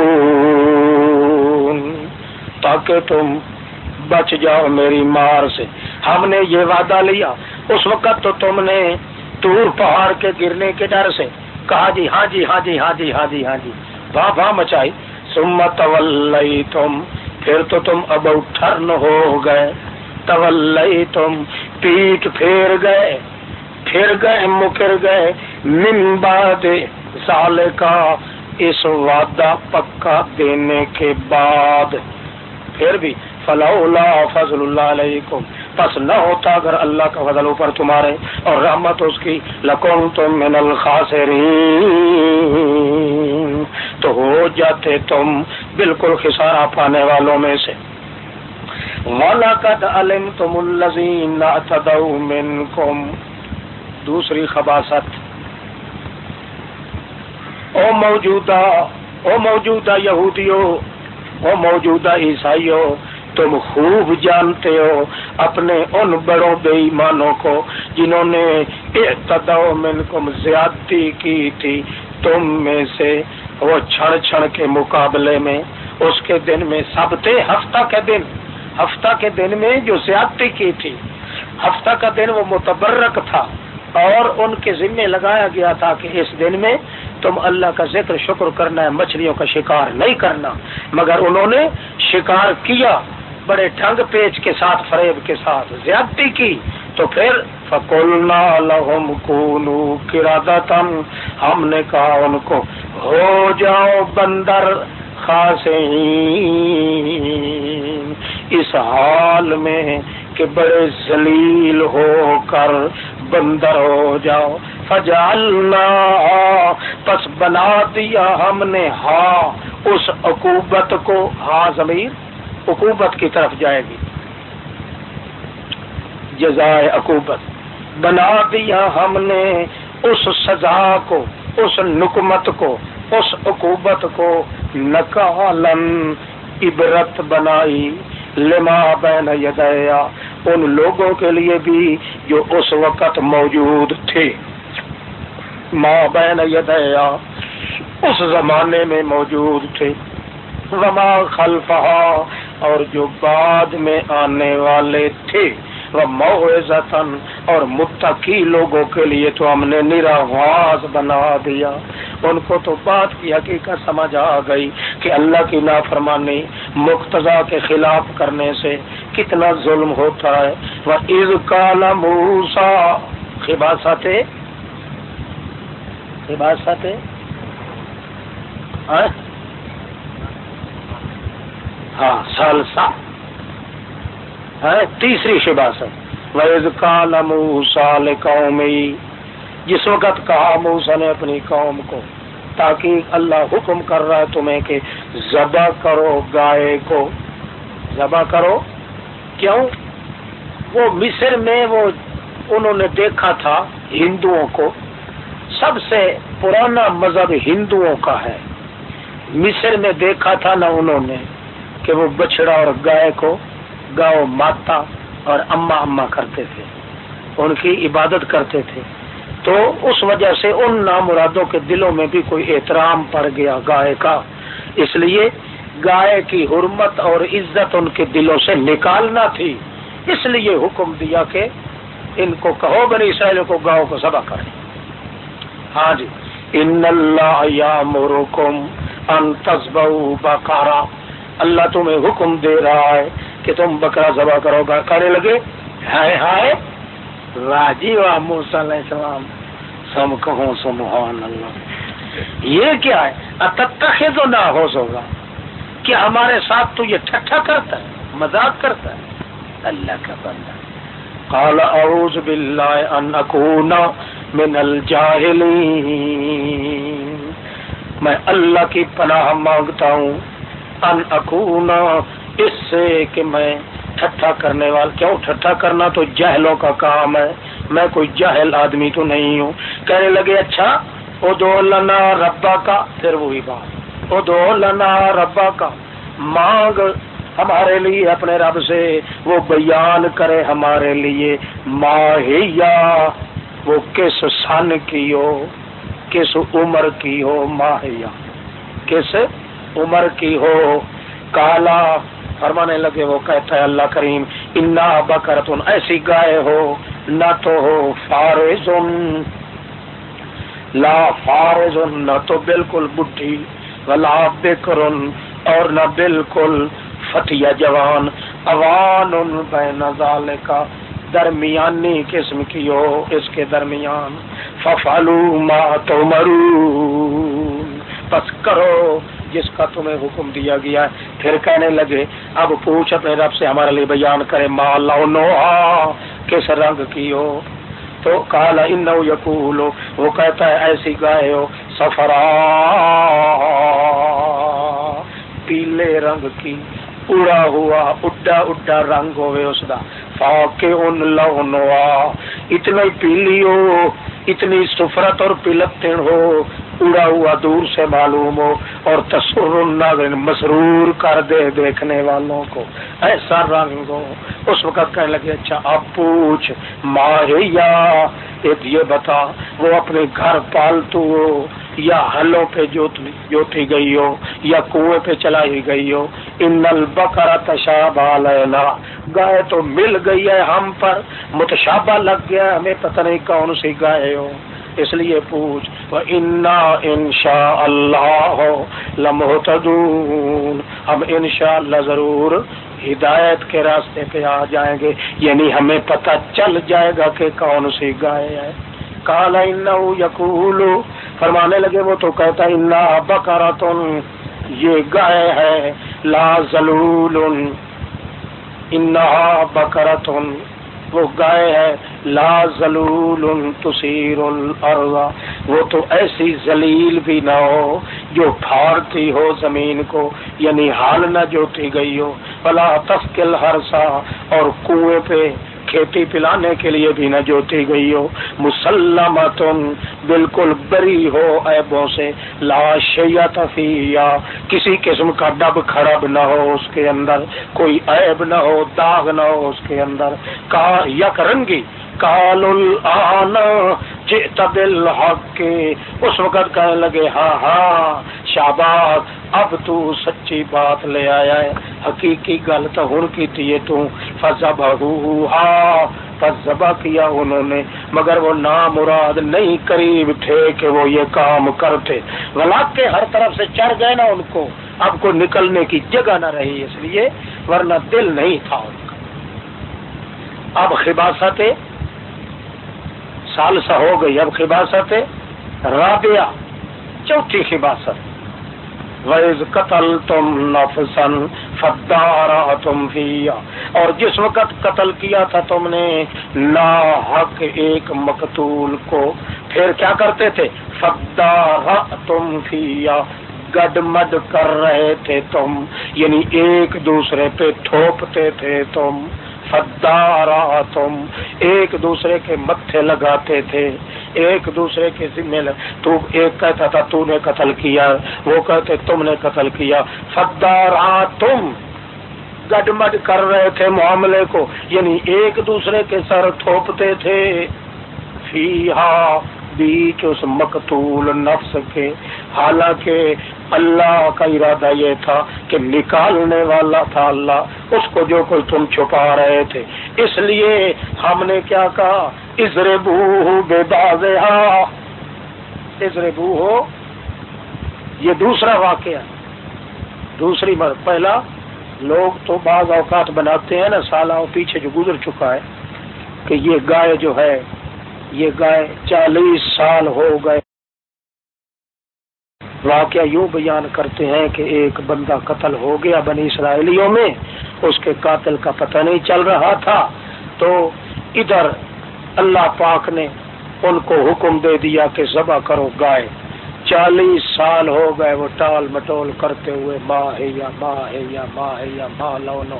[SPEAKER 1] تاکہ تم بچ جاؤ میری مار سے۔ ہم نے یہ وعدہ لیا۔ اس وقت تو تم نے تور پہاڑ کے گرنے کے ڈر سے کہا جی ہاں جی ہاں جی ہاں جی ہاں جی ہاں جی۔ واہ واہ مچائی۔ سمت تم پھر تو تم اب ٹرن ہو گئے طول تم پیٹ پھیر گئے، پھر گئے، مکر گئے، من بعد سال کا اس وعدہ پکا دینے کے بعد۔ پھر بھی، فلولا فضل اللہ علیکم، پس نہ ہوتا اگر اللہ کا فضل اوپر تمہارے اور رحمت اس کی لکون تم من الخاسرین۔ تو ہو جاتے تم بالکل خسارہ پانے والوں میں سے۔ وَلَقَدْ عَلِمْتُمُ الَّذِينَ اعْتَدَوْا مِنْكُمْ۔ دوسری خباست او موجودہ او موجودہ یہودیوں او موجودہ عیسائیوں تم خوب جانتے ہو اپنے ان بڑوں بے ایمانوں کو جنہوں نے منکم زیادتی کی تھی۔ تم میں سے وہ چھڑ چھڑ کے مقابلے میں، اس کے دن میں سب تھے ہفتہ کے دن۔ ہفتہ کے دن میں جو زیادتی کی تھی، ہفتہ کا دن وہ متبرک تھا۔ اور ان کے ذمے لگایا گیا تھا کہ اس دن میں تم اللہ کا ذکر شکر کرنا ہے مچھلیوں کا شکار نہیں کرنا۔ مگر انہوں نے شکار کیا۔ بڑے ٹھنگ پیچ کے ساتھ، فریب کے ساتھ زیادتی کی، تو پھر فکولنا لہم کونو کرادتن ہم نے کہا ان کو، ہو جاؤ بندر خاص اس حال میں کہ بڑے ذلیل ہو کر بندر ہو جاؤ۔ فجالنا پس بنا دیا ہم نے ہاں اس عقوبت کو ہاں ضمیر۔ عقوبت کی طرف جائے گی۔ جزائے عقوبت بنا دیا ہم نے اس سزا کو، اس نکمت کو، اس عقوبت کو۔ نکالن عبرت بنائی، لما بین یدیا ان لوگوں کے لیے بھی جو اس وقت موجود تھے۔ ماں بین یدیا اس زمانے میں موجود تھے۔ وما خلفہا اور جو بعد میں آنے والے تھے، وہ موزن اور متقی لوگوں کے لیے تو ہم نے نراواز بنا دیا۔ ان کو تو بات کی حقیقت سمجھ آ گئی کہ اللہ کی نافرمانی مقتضا کے خلاف کرنے سے کتنا ظلم ہوتا ہے۔ وہ عز کالا موسا خباست خباست ہاں؟ ہاں سالسا ہے ہاں، تیسری شباست ویز کال سال قومی جس وقت کہا موسا نے اپنی قوم کو، تاکہ اللہ حکم کر رہا ہے تمہیں کہ ذبح کرو گائے کو۔ ذبح کرو؟ کیوں؟ وہ مصر میں وہ انہوں نے دیکھا تھا ہندوؤں کو۔ سب سے پرانا مذہب ہندوؤں کا ہے۔ مصر میں دیکھا تھا نا انہوں نے۔ کہ وہ بچڑا اور گائے کو گاؤ ماتا اور اما اما کرتے تھے، ان کی عبادت کرتے تھے۔ تو اس وجہ سے ان نامرادوں کے دلوں میں بھی کوئی احترام پڑ گیا گائے کا۔ اس لیے گائے کی حرمت اور عزت ان کے دلوں سے نکالنا تھی۔ اس لیے حکم دیا کہ ان کو کہو بنی اسرائیل کو گاؤں کو سبا کریں۔ ہاں جی۔ ان اللہ یا مورکم ان بکارا اللہ تمہیں حکم دے رہا ہے کہ تم بکرا ذبح کرو گا کرنے لگے۔ ہائے ہائے۔ راجی و علیہ السلام۔ سب کہوں، سبحان اللہ۔ یہ کیا ہے؟ تو نہ ہو سوگا۔ کہ ہمارے ساتھ تو یہ ٹھٹھا کرتا ہے، مذاق کرتا ہے۔ اللہ کا بندہ۔ قال اعوذ باللہ ان اکون من الجاہلین۔ میں اللہ کی پناہ مانگتا ہوں۔ ان اس سے کہ میں ٹھٹھا کرنے والا کیوں ٹھٹھا کرنا تو جہلوں کا کام ہے۔ میں کوئی جہل آدمی تو نہیں ہوں۔ کہنے لگے اچھا او دو لنا ربا کا۔ پھر وہی بات۔ او دو لنا ربا کا۔ مانگ ہمارے لیے اپنے رب سے۔ وہ بیان کرے ہمارے لیے۔ ماہیا، وہ کس سن کی ہو؟ کس عمر کی ہو؟ ماہیا۔ کس عمر کی ہو، کالا۔ فرمانے لگے وہ کہتا ہے، اللہ کریم، انا بکرتن، ایسی گائے ہو، نہ تو ہو فارض لا فارض نہ تو بالکل بڈھی، ولا بکرن، اور نہ بالکل فتیا جوان۔ اوان بین کا درمیانی قسم کی ہو اس کے درمیان۔ ففالو ما تو پس کرو۔ جس کا تمہیں حکم دیا گیا ہے، پھر کہنے لگے، اب پوچھ اپنے رب سے ہمارے لیے بیان کرے ما مالا کس رنگ کی ہو؟ تو کالا ان یقول، وہ کہتا ہے، ایسی گائے ہو سفرا پیلے رنگ کی اڑا ہوا، اڈا اڈا رنگ ہوئے اس کا فاقے ان لونوا اتنی پیلی ہو، اتنی سفرت اور پلتن ہو اڑا ہوا دور سے معلوم ہو اور تصور مسرور کر دے دیکھنے والوں کو۔ ایسا رنگ ہو اس وقت کہنے لگے اچھا آپ پوچھ ماہیا یہ بتا، وہ اپنے گھر پالتو ہو، یا ہلوں پہ جوتی گئی ہو، یا کنویں پہ چلائی گئی ہو۔ ان نل بکرا تشابہ لینا گائے تو مل گئی ہے ہم پر، متشابہ لگ گیا ہمیں پتہ نہیں کون سی گائے ہو۔ اس لیے پوچھ انا ان شاء اللہ لمحتدون ہم ان شاء اللہ ضرور ہدایت کے راستے پہ آ جائیں گے۔ یعنی ہمیں پتہ چل جائے گا کہ کون سی گائے ہے۔ کالا ان یقول فرمانے لگے وہ تو کہتا انا بکرا یہ گائے ہے۔ لا ضلول انہا بکرتن وہ گائے ہے، لا زلول تصیر الارض۔ وہ تو ایسی ذلیل بھی نہ ہو جو پھاڑتی ہو زمین کو یعنی حال نہ جوتی گئی ہو۔ بلا تفکل ہر سا اور کنویں پہ کھیتی پلانے کے لیے بھی نہ جوتی گئی ہو۔ مسلمت بالکل بری ہو ایبوں سے۔ لاشیا تفیہ کسی قسم کا ڈب خراب نہ ہو اس کے اندر۔ کوئی عیب نہ ہو، داغ نہ ہو اس کے اندر۔ کا یک رنگی کال جل حق کے اس وقت کہنے لگے ہاں ہاں شاباش اب تو سچی بات لے آیا ہے۔ حقیقی گل تو ہوں کی تھی تو۔ فضب فضبا کیا انہوں نے۔ مگر وہ نام مراد نہیں، قریب تھے کہ وہ یہ کام کرتے۔ غلط کے ہر طرف سے چڑھ گئے نا ان کو۔ اب کو نکلنے کی جگہ نہ رہی اس لیے، ورنہ دل نہیں تھا ان کا۔ اب خباست سالسا ہو گئی، اب خباست رابعہ، چوتھی خباست۔ ویز قتل تم نفسن فدارا تم اور جس وقت قتل کیا تھا تم نے نا حق ایک مقتول کو، پھر کیا کرتے تھے؟ فدارا تم فیا گڈ مڈ کر رہے تھے تم یعنی ایک دوسرے پہ تھوپتے تھے تم۔ فدارا تم ایک دوسرے کے متھے لگاتے تھے، ایک دوسرے کے ذمے تو ایک کہتا تھا، تو نے قتل کیا، وہ کہتے، تم نے قتل کیا۔ فدارا تم گڈمڈ کر رہے تھے معاملے کو یعنی ایک دوسرے کے سر تھوپتے تھے۔ فی بیچ اس مقتول نفس کے، حالانکہ اللہ کا ارادہ یہ تھا کہ نکالنے والا تھا اللہ، اس کو جو کوئی تم چھپا رہے تھے۔ اس لیے ہم نے کیا کہا؟ ازر بو بے باز ازر بو ہو یہ دوسرا واقعہ۔ دوسری بار پہلا، لوگ تو بعض اوقات بناتے ہیں نا سالہ پیچھے جو گزر چکا ہے کہ یہ گائے جو ہے، یہ گائے چالیس سال ہو گئے۔ واقعہ یوں بیان کرتے ہیں کہ ایک بندہ قتل ہو گیا بنی اسرائیلیوں میں، اس کے قاتل کا پتہ نہیں چل رہا تھا۔ تو ادھر اللہ پاک نے ان کو حکم دے دیا کہ ذبح کرو گائے۔ چالیس سال ہو گئے وہ ٹال مٹول کرتے ہوئے، ماں ہے یا ماں ہے یا ماں ہے یا ماں، لو نو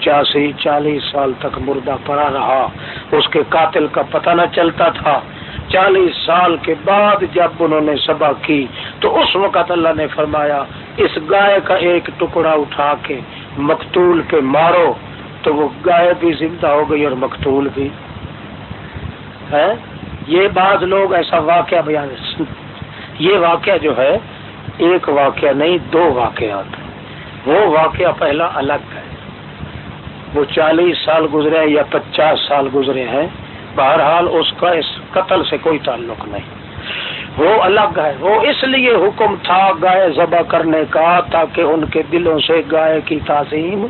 [SPEAKER 1] چاسی ہاں۔ چالیس سال تک مردہ پڑا رہا، اس کے قاتل کا پتہ نہ چلتا تھا۔ چالیس سال کے بعد جب انہوں نے سبا کی تو اس وقت اللہ نے فرمایا، اس گائے کا ایک ٹکڑا اٹھا کے مقتول کے مارو، تو وہ گائے بھی زندہ ہو گئی اور مقتول بھی۔ ہے؟ یہ بعض لوگ ایسا واقعہ بیان یہ واقعہ جو ہے، ایک واقعہ نہیں، دو واقعات وہ واقعہ پہلا الگ ہے۔ وہ چالیس سال گزرے یا پچاس سال گزرے ہیں۔ بہرحال اس کا اس قتل سے کوئی تعلق نہیں۔ وہ الگ ہے۔ وہ اس لیے حکم تھا گائے ذبح کرنے کا تاکہ ان کے دلوں سے گائے کی تعظیم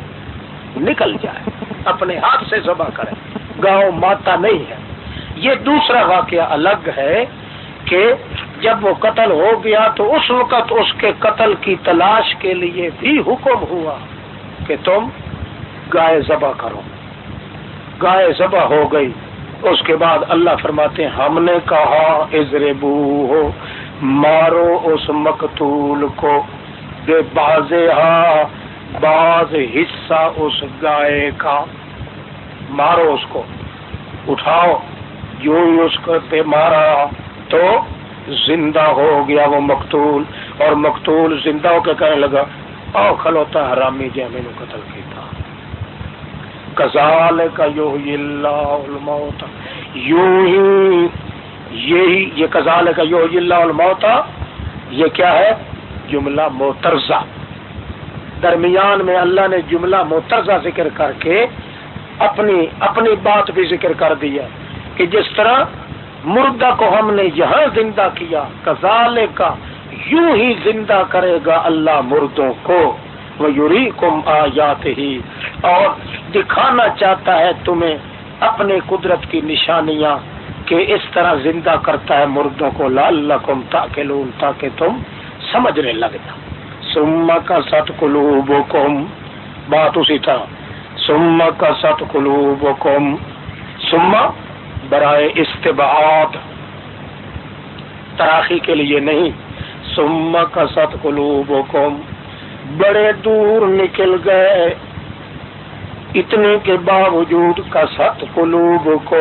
[SPEAKER 1] نکل جائے۔ اپنے ہاتھ سے ذبح کرے گاؤں ماتا نہیں ہے۔ یہ دوسرا واقعہ الگ ہے کہ جب وہ قتل ہو گیا تو اس وقت اس کے قتل کی تلاش کے لیے بھی حکم ہوا کہ تم گائے ذبح کرو۔ گائے ذبح ہو گئی۔ اس کے بعد اللہ فرماتے ہیں، ہم نے کہا ازربو ہو، مارو اس مقتول کو۔ بے باز باز حصہ اس گائے کا۔ مارو اس کو۔ اٹھاؤ جو اس کو پہ مارا تو زندہ ہو گیا وہ مقتول۔ اور مقتول زندہ ہو کے کہنے لگا او کھلوتا حرامی جی میں قتل کیا۔ کزال کا یو اللہ الموت. یوں ہی یہی یہ کزال کا یو اللہ الموت، یہ کیا ہے؟ جملہ موترزہ درمیان میں اللہ نے جملہ موترزہ ذکر کر کے اپنی اپنی بات بھی ذکر کر دیا کہ جس طرح مردہ کو ہم نے یہاں زندہ کیا کزال کا یوں ہی زندہ کرے گا اللہ مردوں کو۔ وہ یوری کم آیات ہی اور دکھانا چاہتا ہے تمہیں اپنے قدرت کی نشانیاں کہ اس طرح زندہ کرتا ہے مردوں کو لال کم تاکہ تاکہ تم سمجھنے لگتا سما کا ست قلوب کم بات اسی طرح۔ سما کا ست قلوب کم سما برائے استباعت تراخی کے لیے نہیں۔ سما کا ست قلوب بڑے دور نکل گئے۔ اتنے کے باوجود کا ست قلوب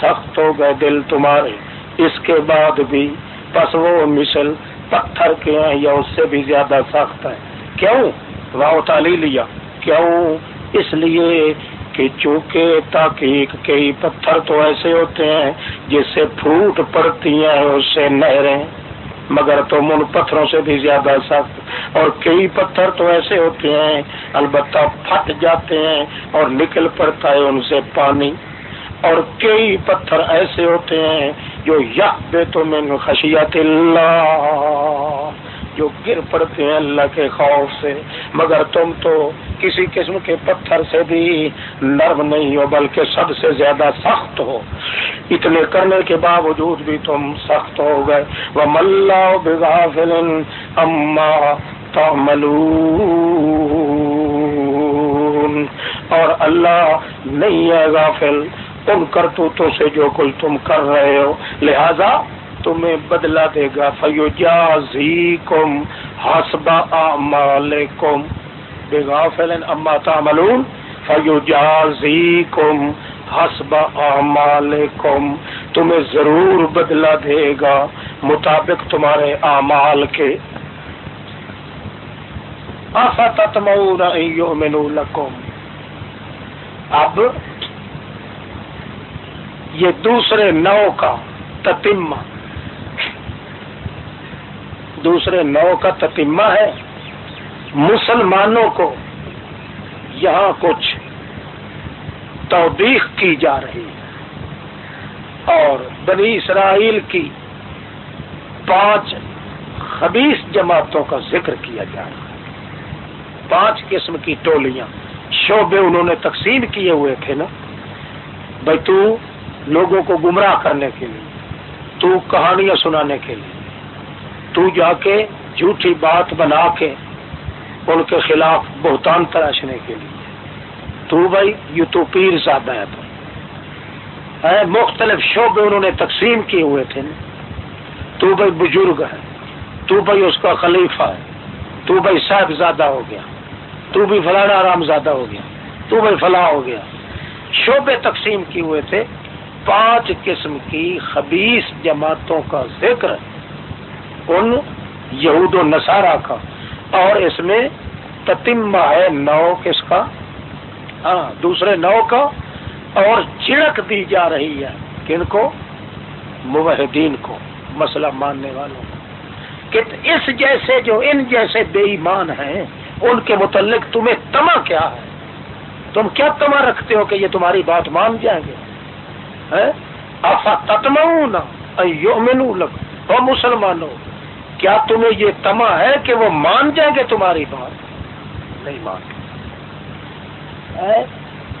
[SPEAKER 1] سخت ہو گئے دل تمہارے۔ اس کے بعد بھی پس وہ مثل پتھر کے ہیں یا اس سے بھی زیادہ سخت ہے کیوں؟ واؤ تالی لیا۔ کیوں؟ اس لیے کہ چونکہ تاکہ کئی پتھر تو ایسے ہوتے ہیں جس سے پھوٹ پڑتی ہیں اس سے نہریں۔ مگر تم ان پتھروں سے بھی زیادہ سخت اور کئی پتھر تو ایسے ہوتے ہیں، البتہ پھٹ جاتے ہیں اور نکل پڑتا ہے ان سے پانی۔ اور کئی پتھر ایسے ہوتے ہیں جو یا بے تو میں خشیت اللہ۔ جو گر پڑتے ہیں اللہ کے خوف سے، مگر تم تو کسی قسم کے پتھر سے بھی نرم نہیں ہو، بلکہ سب سے زیادہ سخت ہو۔ اتنے کرنے کے باوجود بھی تم سخت ہو گئے۔ وہ ملا بغافل اما تعملون۔ اور اللہ نہیں ہے غافل۔ ان کرتوتوں سے جو کل تم کر رہے ہو۔ لہذا تمہیں بدلا دے گا۔ فیو جازی کم ہسبا کم بے غافل اما تعملون۔ فیو جازی کم ہسبا کم تمہیں ضرور بدلا دے گا۔ مطابق تمہارے اعمال کے۔ لکم اب یہ دوسرے نو کا تتمہ۔ دوسرے نو کا تتمہ ہے۔ مسلمانوں کو یہاں کچھ توبیخ کی جا رہی ہے۔ اور بنی اسرائیل کی پانچ خبیص جماعتوں کا ذکر کیا جا رہا ہے۔ پانچ قسم کی ٹولیاں۔ شعبے انہوں نے تقسیم کیے ہوئے تھے نا۔ بھائی تو لوگوں کو گمراہ کرنے کے لیے، تو کہانیاں سنانے کے لیے۔ تو جا کے جھوٹی بات بنا کے ان کے خلاف بہتان تراشنے کے لیے۔ تو بھائی، یہ تو پیر صاحب ہے مختلف شعبے انہوں نے تقسیم کیے ہوئے تھے۔ تو بھائی بزرگ ہے تو بھائی اس کا خلیفہ ہے۔ تو بھائی صاحب زیادہ ہو گیا۔ تو بھی فلانا آرام زیادہ ہو گیا۔ تو بھائی فلاں ہو گیا۔ شعبے تقسیم کیے ہوئے تھے۔ پانچ قسم کی خبیص جماعتوں کا ذکر۔ ان یہود و نصارہ کا۔ اور اس میں تتمہ ہے نو، کس کا؟ ہاں دوسرے نو کا۔ اور چڑک دی جا رہی ہے۔ کن کو؟ موحدین کو، مسئلہ ماننے والوں کو۔ کہ اس جیسے جو ان جیسے بے ایمان ہیں، ان کے متعلق تمہیں تما کیا ہے؟ تم کیا تما رکھتے ہو کہ یہ تمہاری بات مان جائیں گے؟ افا تتم لگ اور مسلمانوں کیا تمہیں یہ تما ہے کہ وہ مان جائیں گے تمہاری بات؟ نہیں مان۔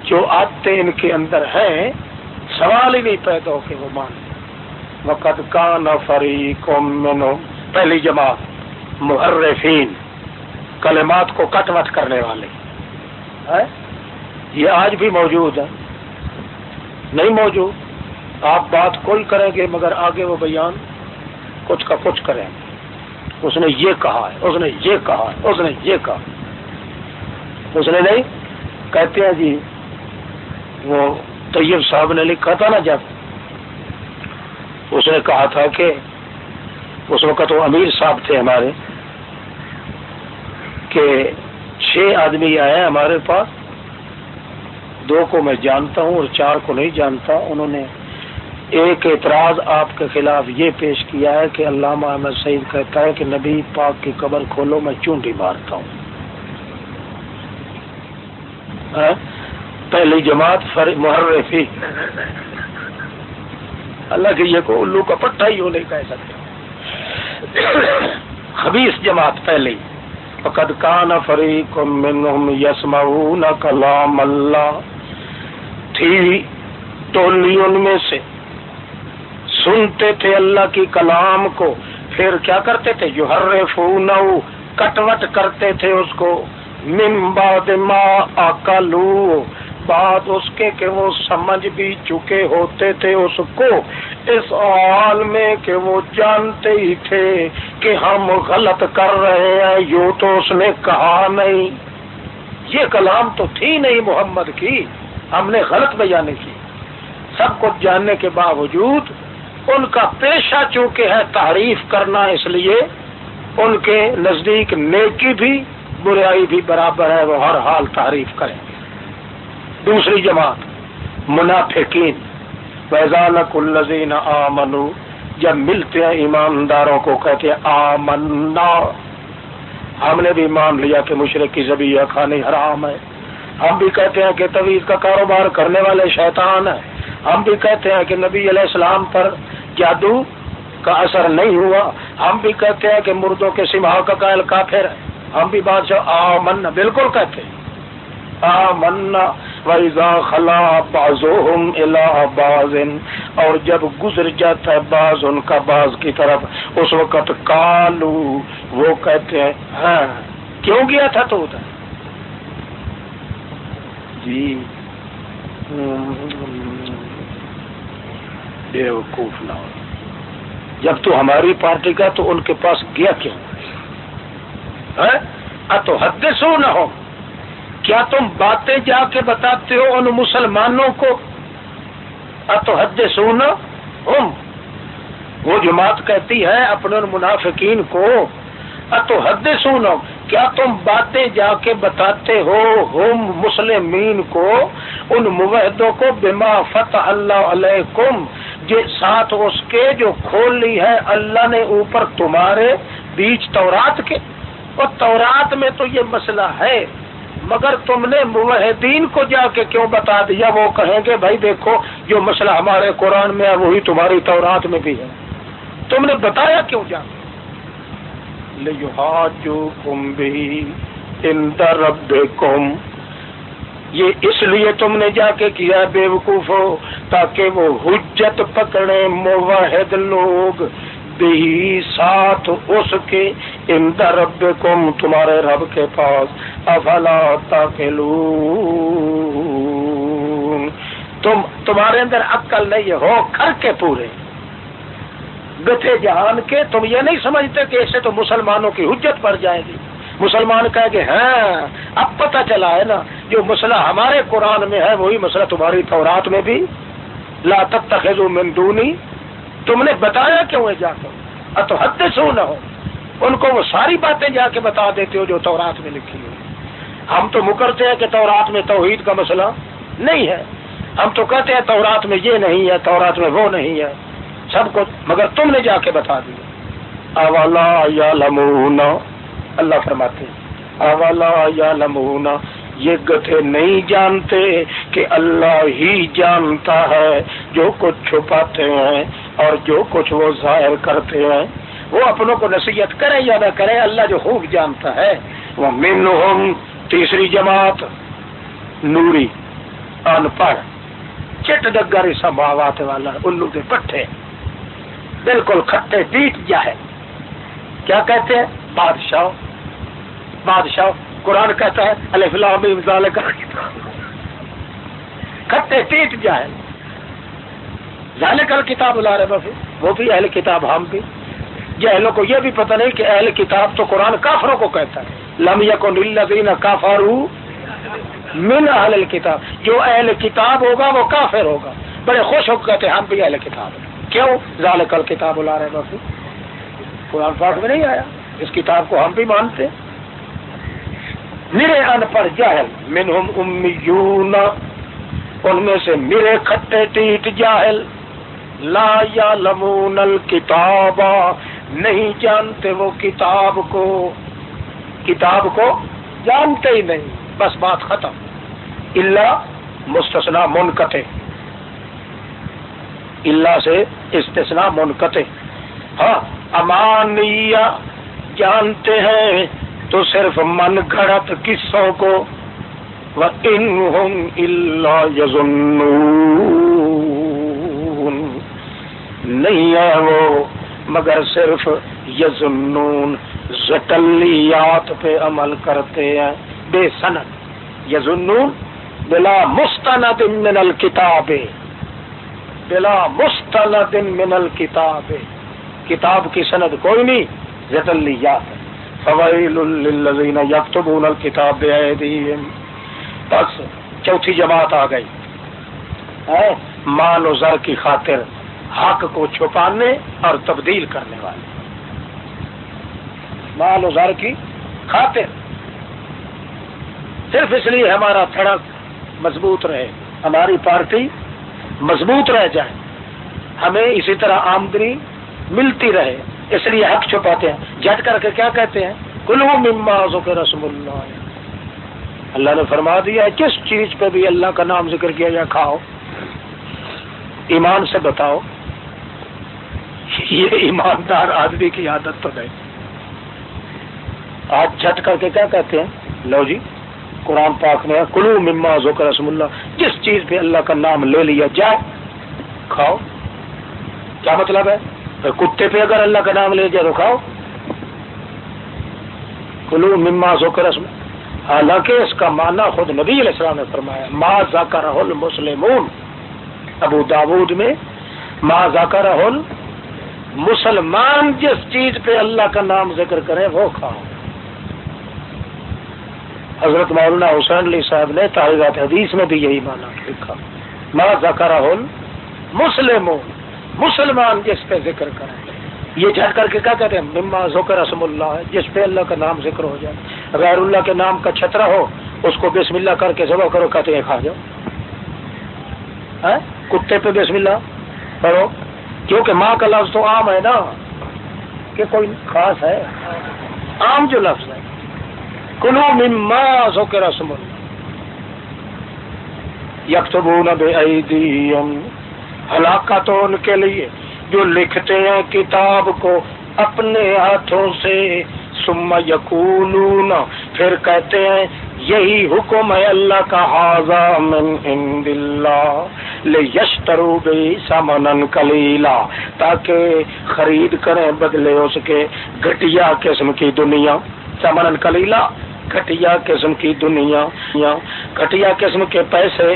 [SPEAKER 1] جو آتے ان کے اندر ہیں سوال ہی نہیں پیدا ہو کہ وہ مان وقت کا نہ فری پہلی جماعت محرفین کلمات کو کٹ وٹ کرنے والے۔ یہ آج بھی موجود ہے نہیں موجود۔ آپ بات کوئی کریں گے مگر آگے وہ بیان کچھ کا کچھ کریں گے۔ اس نے یہ کہا ہے، اس نے یہ کہا ہے، اس نے یہ کہا اس نے نہیں، کہتے ہیں جی وہ طیب صاحب نے لکھا تھا نا جب اس نے کہا تھا کہ اس وقت وہ امیر صاحب تھے ہمارے، کہ چھ آدمی آئے ہمارے پاس، دو کو میں جانتا ہوں اور چار کو نہیں جانتا، انہوں نے ایک اعتراض آپ کے خلاف یہ پیش کیا ہے کہ علامہ احمد سعید کہتا ہے کہ نبی پاک کی قبر کھولو، میں چونٹی مارتا ہوں۔ ہاں؟ پہلی جماعت محرفی۔ اللہ کے یہ کو الو کا پٹھا ہی ہو نہیں کہہ سکتے۔ خبیص جماعت پہلی۔ فقد کان فریق منہم یسمعون کلام اللہ۔ تھی ٹولی ان میں سے۔ سنتے تھے اللہ کی کلام کو۔ پھر کیا کرتے تھے؟ جو ہر فون کٹوٹ کرتے تھے اس کو۔ من ما اکلو بات اس کے کہ وہ سمجھ بھی چکے ہوتے تھے اس کو۔ اس حال میں کہ وہ جانتے ہی تھے کہ ہم غلط کر رہے ہیں، یوں تو اس نے کہا نہیں۔ یہ کلام تو تھی نہیں محمد کی۔ ہم نے غلط بیانی کی۔ سب کچھ جاننے کے باوجود ان کا پیشہ چونکہ ہے تعریف کرنا اس لیے، ان کے نزدیک نیکی بھی، برائی بھی برابر ہے، وہ ہر حال تعریف کریں گے۔ دوسری جماعت، منافقین۔ فیضانک الزین آمنو جب ملتے ہیں ایمانداروں کو، کہتے ہیں، آمنا۔ ہم نے بھی مان لیا کہ مشرق کی زبیہ کھانی حرام ہے۔ ہم بھی کہتے ہیں کہ طویز کا کاروبار کرنے والے شیطان ہیں۔ ہم بھی کہتے ہیں کہ نبی علیہ السلام پر جادو کا اثر نہیں ہوا۔ ہم بھی کہتے ہیں کہ مردوں کے سماح کا قائل کافر ہم بھی بادشاہ آمن، بالکل کہتے ہیں۔ آمنا ویزا خلا بازوہم الى باز اور جب گزر جاتا ہے باز ان کا باز کی طرف، اس وقت کالو وہ کہتے ہیں ہاں کیوں گیا تھا تو ادھر؟ جی۔ بے وقوف نہ ہو۔ جب تو ہماری پارٹی کا تو ان کے پاس گیا کیوں؟ ہاں؟ تو حد سو نہ ہو۔ کیا تم باتیں جا کے بتاتے ہو ان مسلمانوں کو؟ تو حد سو نہ وہ جماعت کہتی ہے اپنے ان منافقین کو تو حد سنو کیا تم باتیں جا کے بتاتے ہو ہم مسلمین کو، ان موحدوں کو، بما فتح اللہ علیکم ساتھ اس کے جو کھول لی ہے، اللہ نے اوپر تمہارے بیچ تورات کے۔ اور تورات میں تو یہ مسئلہ ہے، مگر تم نے موحدین کو جا کے کیوں بتا دیا؟ وہ کہیں گے، بھائی دیکھو، جو مسئلہ ہمارے قرآن میں ہے، وہی تمہاری تورات میں بھی ہے۔ تم نے بتایا کیوں جا کم بھی کم یہ اس لیے تم نے جا کے کیا بے وقوف ہو تاکہ وہ حجت پکڑے موحد لوگ بھی ساتھ اس کے اند رب کم تمہارے رب کے پاس افلا تم تمہارے اندر عقل نہیں ہو کر کے پورے۔ گتھے جہان کے تم یہ نہیں سمجھتے کہ ایسے تو مسلمانوں کی حجت پڑ جائے گی۔ مسلمان کہہ کہ ہاں اب پتہ چلا ہے نا، جو مسئلہ ہمارے قرآن میں ہے، وہی مسئلہ تمہاری تورات میں بھی۔ لا تتخذوا من دونی۔ تم نے بتایا کیوں ہے جا کر؟ تو حد سو نہ ہو۔ ان کو وہ ساری باتیں جا کے بتا دیتے ہو جو تورات میں لکھی ہوئی ہم تو مکرتے ہیں کہ تورات میں توحید کا مسئلہ نہیں ہے۔ ہم تو کہتے ہیں تورات میں یہ نہیں ہے، تورات میں وہ نہیں ہے۔ سب کچھ مگر تم نے جا کے بتا دیا۔ اولا اللہ فرماتے اولا یا لمونا یہ گدھے نہیں جانتے کہ اللہ ہی جانتا ہے جو کچھ چھپاتے ہیں اور جو کچھ وہ ظاہر کرتے ہیں۔ وہ اپنوں کو نصیحت کرے یا نہ کرے اللہ جو خوب جانتا ہے۔ وہ من تیسری جماعت، نوری ان پڑھ چٹ ڈگر سماوات والا الو کے پٹھے۔ بالکل کھٹے ڈیٹ جائے۔ کیا کہتے ہیں؟ بادشاہ۔ بادشاہ قرآن کہتا ہے، الف لام ذالک کھٹے جائے۔ ذالک کتاب لا رہے بفی وہ بھی اہل کتاب ہم بھی۔ جی جہلوں کو یہ بھی پتہ نہیں کہ اہل کتاب تو قرآن کافروں کو کہتا ہے۔ لم یکن للذین کافروا من اہل کتاب جو اہل کتاب ہوگا وہ کافر ہوگا۔ بڑے خوش ہو کہتے ہیں، ہم بھی اہل کتاب کیوں؟ ذالک الکتاب لا رہے بفی قرآن پاک میں نہیں آیا۔ اس کتاب کو ہم بھی مانتے۔ ہیں میرے ان پڑھ جاہل، منہم امیون، ان میں سے میرے کھٹے ٹیٹ جاہل۔ لا یا لمون الکتاب نہیں جانتے وہ کتاب کو۔ کتاب کو جانتے ہی نہیں، بس بات ختم۔ اللہ مستثنا منقطع۔ اللہ سے استثنا منقطع۔ ہاں امانیہ جانتے ہیں۔ تو صرف من گھڑت قصوں کو نہیں ہے وہ، مگر صرف یزنون زٹلیات پہ عمل کرتے ہیں۔ بے صنعت۔ یزنون بلا مستند من الکتاب۔ بلا مستند من الکتاب۔ کتاب کی سند کوئی نہیں، زٹلیات۔ فویل للذین یکتبون الکتاب بأیدیہم بس، چوتھی جماعت آ گئی۔ مال و زر کی خاطر حق کو چھپانے اور تبدیل کرنے والے۔ مال و زر کی خاطر۔ صرف اس لیے ہمارا تھڑک مضبوط رہے، ہماری پارٹی مضبوط رہ جائے۔ ہمیں اسی طرح آمدنی ملتی رہے۔ اس لیے حق چھپاتے ہیں۔ جٹ کر کے کیا کہتے ہیں؟ کلو مما کے رسم اللہ۔ اللہ نے فرما دیا ہے، کس چیز پہ بھی اللہ کا نام ذکر کیا جائے، کھاؤ۔ ایمان سے بتاؤ۔ یہ ایماندار آدمی کی عادت تو نہیں۔ آج جھٹ کر کے کیا کہتے ہیں؟ لو جی قرآن پاک میں کلو مما ذکر رسم اللہ۔ جس چیز پہ اللہ کا نام لے لیا جائے، کھاؤ۔ کیا مطلب ہے؟ کتے پہ اگر اللہ کا نام لے جائے تو کھاؤ کلو مما سو کرس حالانکہ اس کا معنی خود نبی علیہ السلام نے فرمایا، ما ذاکر المسلمون۔ ابو داود میں، ما ذاکر مسلمان جس چیز پہ اللہ کا نام ذکر کرے، وہ کھاؤ۔ حضرت مولانا حسین علی صاحب نے تاریخ حدیث میں بھی یہی مانا لکھا ما ذاکر مسلمون مسلمان جس پہ ذکر کریں۔ یہ جھٹ کر کے کیا کہتے ہیں؟ مما ذکر رسم اللہ ہے جس پہ اللہ کا نام ذکر ہو جائے۔ غیر اللہ کے نام کا چھترا ہو، اس کو بسم اللہ کر کے ذبح کرو، کہتے ہیں، کھا جاؤ۔ ہاں؟ کتے پہ بسم اللہ کرو کیونکہ ماں کا لفظ تو عام ہے نا، کہ کوئی خاص ہے۔ عام جو لفظ ہے۔ کلو مما ذکر رسم اللہ۔ یکتبون بے ہلاکت ان کے لیے جو لکھتے ہیں کتاب کو اپنے ہاتھوں سے۔ سما یقون پھر کہتے ہیں، یہی حکم ہے اللہ کا حاضا من عند اللہ لیشترو بی سمنن کلیلا تاکہ خرید کریں بدلے اس کے گھٹیا قسم کی دنیا۔ سمنن کلیلا گھٹیا قسم کی دنیا۔ گھٹیا قسم کے پیسے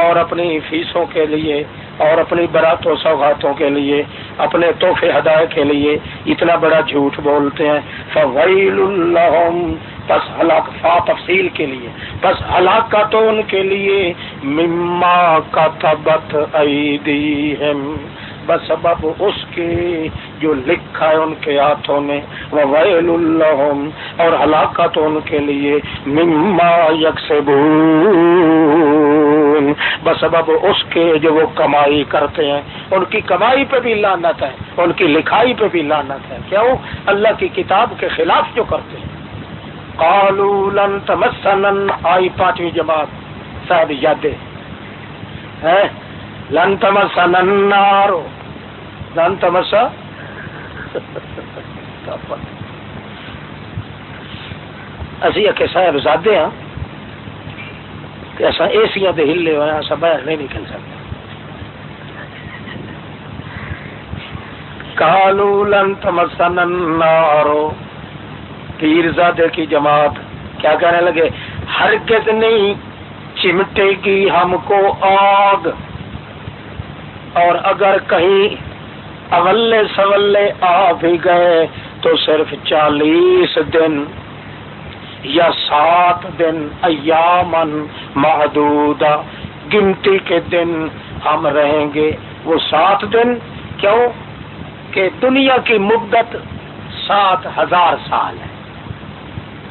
[SPEAKER 1] اور اپنی فیسوں کے لیے اور اپنی براتوں سوغاتوں کے لیے، اپنے تحفے ہدایت کے لیے اتنا بڑا جھوٹ بولتے ہیں۔ فویل الحم بس ہلاک فا تفصیل کے لیے۔ بس ہلاکت ان کے لیے۔ مما کا تبت بس سبب اس کے جو لکھا ہے ان کے ہاتھوں میں وہ ویل الحم اور ہلاکت ان کے لیے۔ مما یکسبون بس سبب اس کے جو وہ کمائی کرتے ہیں، ان کی کمائی پہ بھی لانت ہے، ان کی لکھائی پہ بھی لانت ہے۔ کیوں؟ اللہ کی کتاب کے خلاف جو کرتے ہیں۔ کالو لن تمسن آئی پانچویں جماعت۔ صاحب یادیں۔ لن تمسن نارو لن تمسا اسی اکے صاحب زادے ہاں کہ ایسا اے سی دے ہلے ہوئے ایسا باہر نہیں نکل سکتے کالو لن تمسن النارو پیر زادے کی جماعت کیا کہنے لگے؟ ہرگز نہیں، چمٹے گی ہم کو آگ۔ اور اگر کہیں اولے سولے آ بھی گئے، تو صرف چالیس دن۔ یا سات دن ایامن محدود گنتی کے دن ہم رہیں گے۔ وہ سات دن کیوں؟ کہ دنیا کی مدت سات ہزار سال ہے۔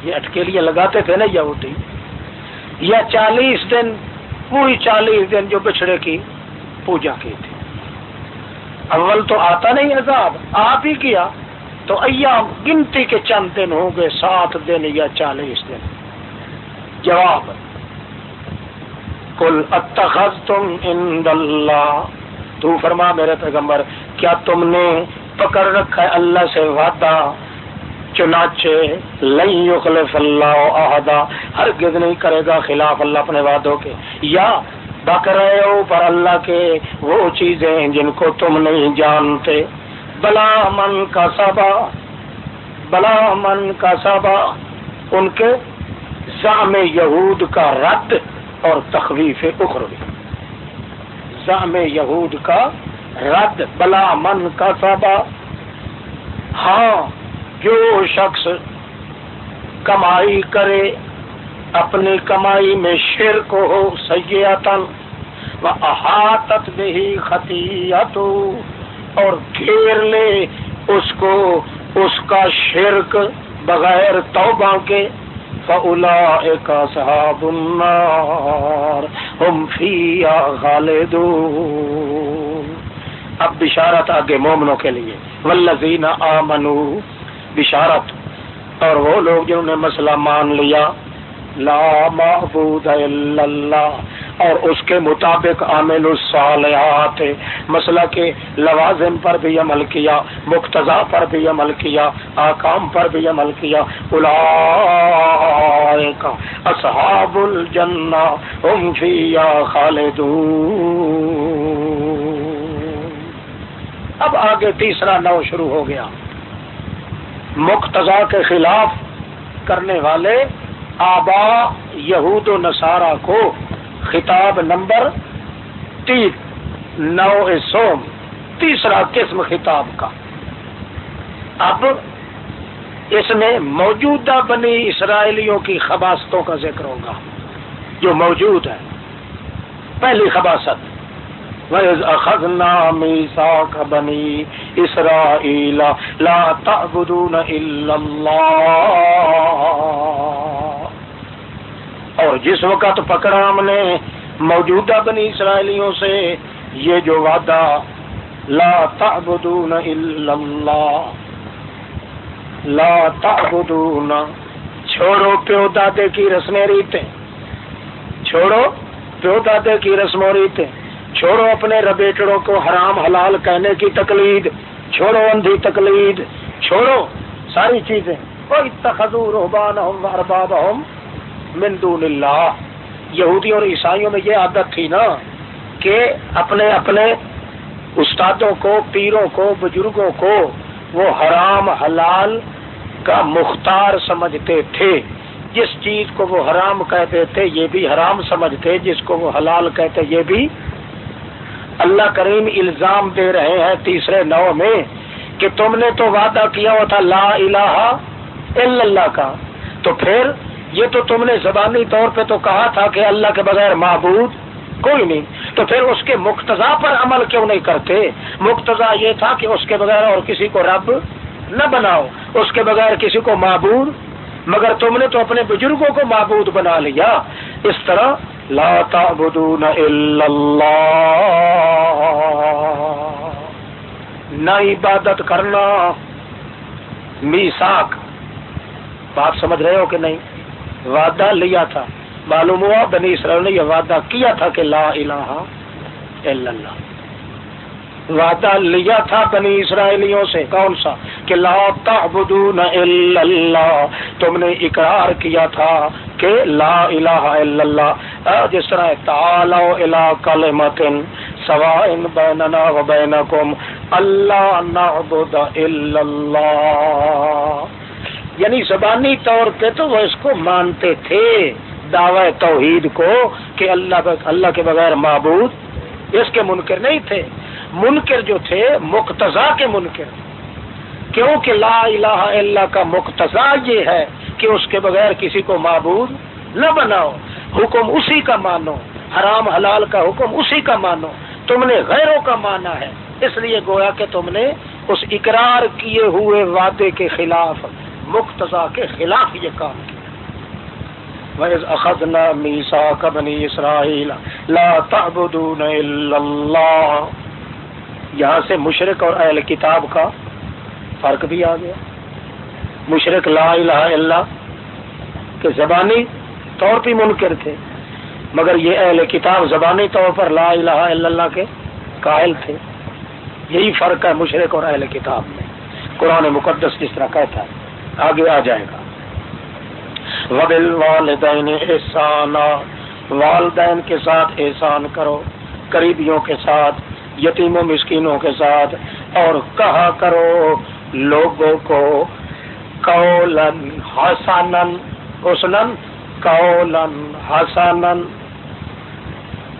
[SPEAKER 1] یہ اٹکیلیاں لگاتے تھے نا یہودی۔ یا چالیس دن پوری چالیس دن جو بچڑے کی پوجا کی تھی۔ اول تو آتا نہیں عذاب آپ ہی کیا تو ایام گنتی کے چند دن ہوں گے، سات دن یا چالیس دن۔ جواب کل اتخذ تم اند اللہ تو فرما میرے پیغمبر، کیا تم نے پکڑ رکھا ہے اللہ سے وعدہ؟ چنانچہ، لن یخلف اللہ احدا، ہرگز نہیں کرے گا خلاف اللہ اپنے وعدوں کے۔ یا بک رہے ہو پر اللہ کے وہ چیزیں جن کو تم نہیں جانتے۔ بلا من کا سبا بلا من کا سبا ان کے زام یہود کا رد اور تخویف اخروی۔ زام یہود کا رد، بلا من کا سبا ہاں جو شخص کمائی کرے، اپنی کمائی میں شرک ہو سیاتن و احاطت بہی خطیت اور گھیر لے اس کو، اس کا شرک بغیر توبہ کے۔ فَأُولَئِكَ أَصْحَابُ النَّارِ هُمْ فِيهَا خَالِدُونَ۔ اب بشارت آگے مومنوں کے لیے۔ والذین آمنوا، بشارت۔ اور وہ لوگ جنہوں نے مسئلہ مان لیا، لا معبود الا اللہ اور اس کے مطابق عامل الصالحات، مسئلہ کے لوازم پر بھی عمل کیا، مقتضا پر بھی عمل کیا، آکام پر بھی عمل کیا اولئک اصحاب الجنہ هم فیها خالدون۔ اب آگے تیسرا نو شروع ہو گیا۔ مقتضا کے خلاف کرنے والے آبا یہود و نصارہ کو خطاب نمبر تین نو سوم تیسرا قسم خطاب کا۔ اب اس میں موجودہ بنی اسرائیلیوں کی خباستوں کا ذکر ہوگا، جو موجود ہے۔ پہلی خباست، وَإِذْ أَخَذْنَا مِيثَاقَ بَنِي إِسْرَائِيلَ لَا اور جس وقت پکڑا ہم نے موجودہ بنی اسرائیلیوں سے یہ جو وعدہ، لا تعبدون الا اللہ، لا تعبدون، چھوڑو پیو دادے کی رسمیں ریتیں، چھوڑو پیو دادے کی رسم و ریتیں، چھوڑو اپنے ربیٹڑوں کو حرام حلال کہنے کی تقلید، چھوڑو اندھی تقلید، چھوڑو ساری چیزیں۔ یہودی اور عیسائیوں میں یہ عادت تھی نا کہ اپنے اپنے استادوں کو، پیروں کو، بزرگوں کو وہ حرام، حلال کا مختار سمجھتے تھے۔ جس چیز کو وہ حرام کہتے تھے، یہ بھی حرام سمجھتے۔ جس کو وہ حلال کہتے، یہ بھی اللہ کریم الزام دے رہے ہیں تیسرے نو میں کہ تم نے تو وعدہ کیا ہوا تھا لا الہ الا اللہ کا۔ تو پھر یہ تو تم نے زبانی طور پہ تو کہا تھا کہ اللہ کے بغیر معبود کوئی نہیں۔ تو پھر اس کے مقتضا پر عمل کیوں نہیں کرتے؟ مقتضا یہ تھا کہ اس کے بغیر اور کسی کو رب نہ بناؤ، اس کے بغیر کسی کو معبود۔ مگر تم نے تو اپنے بزرگوں کو معبود بنا لیا۔ اس طرح لا تعبدون الا اللہ۔ نہ عبادت کرنا۔ میساک۔ بات سمجھ رہے ہو کہ نہیں؟ وعدہ لیا تھا۔ معلوم ہوا بنی اسرائیل نے یہ وعدہ کیا تھا کہ لا الہ الا اللہ۔ وعدہ لیا تھا بنی اسرائیلیوں سے کون سا؟ کہ لا تعبدون الا اللہ۔ تم نے اقرار کیا تھا کہ لا الہ الا اللہ۔ جس طرح تعالو الى کلمت سوائن بیننا و بینکم۔ اللہ نعبد الا اللہ۔ یعنی زبانی طور پہ تو وہ اس کو مانتے تھے۔ دعوی توحید کو کہ اللہ اللہ کے بغیر معبود اس کے منکر نہیں تھے۔ منکر جو تھے، مقتضا کے منکر۔ کیونکہ لا الہ الا کا مقتضا یہ ہے کہ اس کے بغیر کسی کو معبود نہ بناؤ۔ حکم اسی کا مانو۔ حرام حلال کا حکم اسی کا مانو۔ تم نے غیروں کا مانا ہے۔ اس لیے گویا کہ تم نے اس اقرار کیے ہوئے وعدے کے خلاف مقتضا کے خلاف یہ کام وَإِذْ أَخَذْنَا مِيثَاقَ بَنِي إِسْرَائِيلَ، لَا تَعْبُدُونَ إِلَّا اللَّهَ۔ یہاں سے مشرق اور اہل کتاب کا فرق بھی آ گیا۔ مشرق لا الہ الا کہ زبانی طور پہ منکر تھے، مگر یہ اہل کتاب زبانی طور پر لا الہ الا اللہ کے قائل تھے۔ یہی فرق ہے مشرق اور اہل کتاب میں۔ قرآن مقدس جس طرح کہتا ہے۔ آگے آ جائے گا۔ وبل والدین احسان والدین کے ساتھ احسان کرو، قریبیوں کے ساتھ یتیم مسکینوں کے ساتھ، اور کہا کرو لوگوں کو کولن حسنن حسنن کولن حسنن۔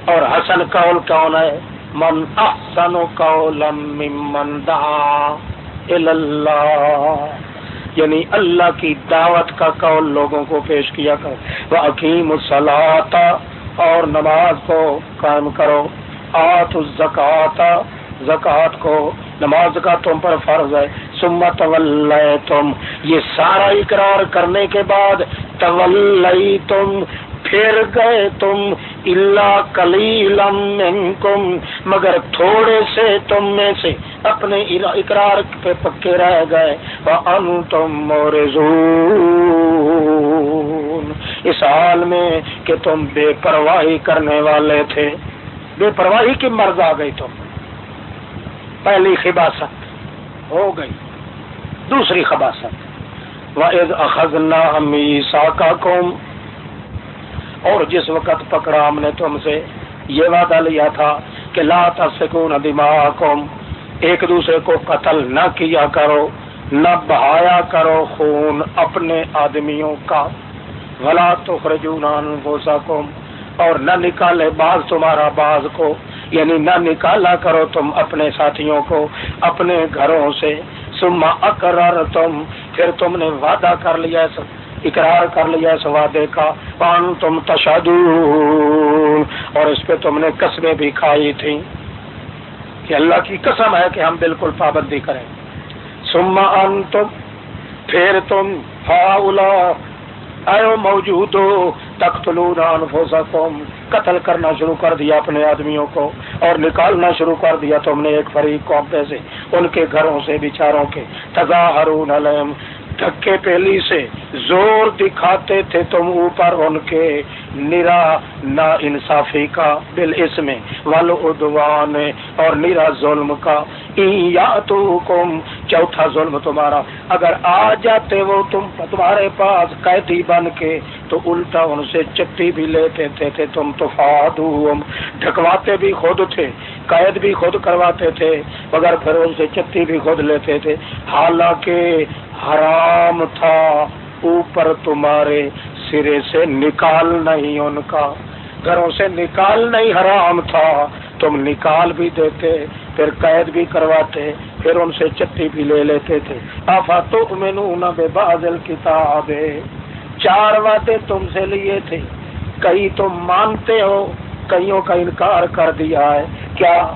[SPEAKER 1] اور حسن کول کون ہے؟ من احسن کولم ممن دعا اللہ۔ یعنی اللہ کی دعوت کا قول لوگوں کو پیش کیا کرو وہ عقیم اور نماز کو قائم کرو۔ آت الزکات زکوٰۃ کو۔ نماز کا تم پر فرض ہے۔ سمت طول تم یہ سارا اقرار کرنے کے بعد طول تم پھر گئے تم۔ اللہ کلیلم منکم مگر تھوڑے سے تم میں سے اپنے اقرار پہ پکے رہ گئے۔ وَأَنْتُمْ مُورِزُونَ اس حال میں کہ تم بے پرواہی کرنے والے تھے۔ بے پرواہی کی مرض آ گئی تم۔ پہلی خباست ہو گئی، دوسری خباست۔ وَإِذْ أَخَذْنَا مِيثَاقَكُمْ اور جس وقت پکڑا ہم نے تم سے، یہ وعدہ لیا تھا کہ لا تسکون دماغکم، ایک دوسرے کو قتل نہ کیا کرو، نہ بہایا کرو خون اپنے آدمیوں کا۔ بھلا تو خرجون انفسکم، اور نہ نکالے باز تمہارا باز کو یعنی نہ نکالا کرو تم اپنے ساتھیوں کو، اپنے گھروں سے۔ سما اقرر تم پھر تم نے وعدہ کر لیا۔ اقرار کر لیا اس وعدے کا پان تم تشاد اور اس پہ تم نے قسمیں بھی کھائی تھی کہ اللہ کی قسم ہے کہ ہم بالکل پابندی کریں۔ سما ان تم پھر تم فاؤلا اے موجود ہو تخت انفسکم، قتل کرنا شروع کر دیا اپنے آدمیوں کو، اور نکالنا شروع کر دیا تم نے ایک فریق کو سے، ان کے گھروں سے بچاروں کے۔ تظاہرون علم دھکے پہلی سے زور دکھاتے تھے تم اوپر ان کے نرا نا انصافی کا بل اس میں ادوان اور نرا ظلم کا۔ یا تو کم، چوتھا ظلم تمہارا۔ اگر آ جاتے وہ تم تمہارے پاس قیدی بن کے، تو الٹا ان سے چٹی بھی لیتے تھے تم تو فادوم ڈھکواتے بھی خود تھے، قید بھی خود کرواتے تھے، مگر پھر ان سے چٹی بھی خود لیتے تھے۔ حالانکہ حرام تھا اوپر تمہارے سرے سے نکالنا ہی ان کا۔ گھروں سے نکالنا ہی حرام تھا۔ تم نکال بھی دیتے، پھر قید بھی کرواتے، پھر ان سے چٹی بھی لے لیتے تھے۔ آفا تو بے بادل کتاب چار وعدے تم سے لیے تھے۔ کئی تم مانتے ہو، کئیوں کا انکار کر دیا ہے۔ کیا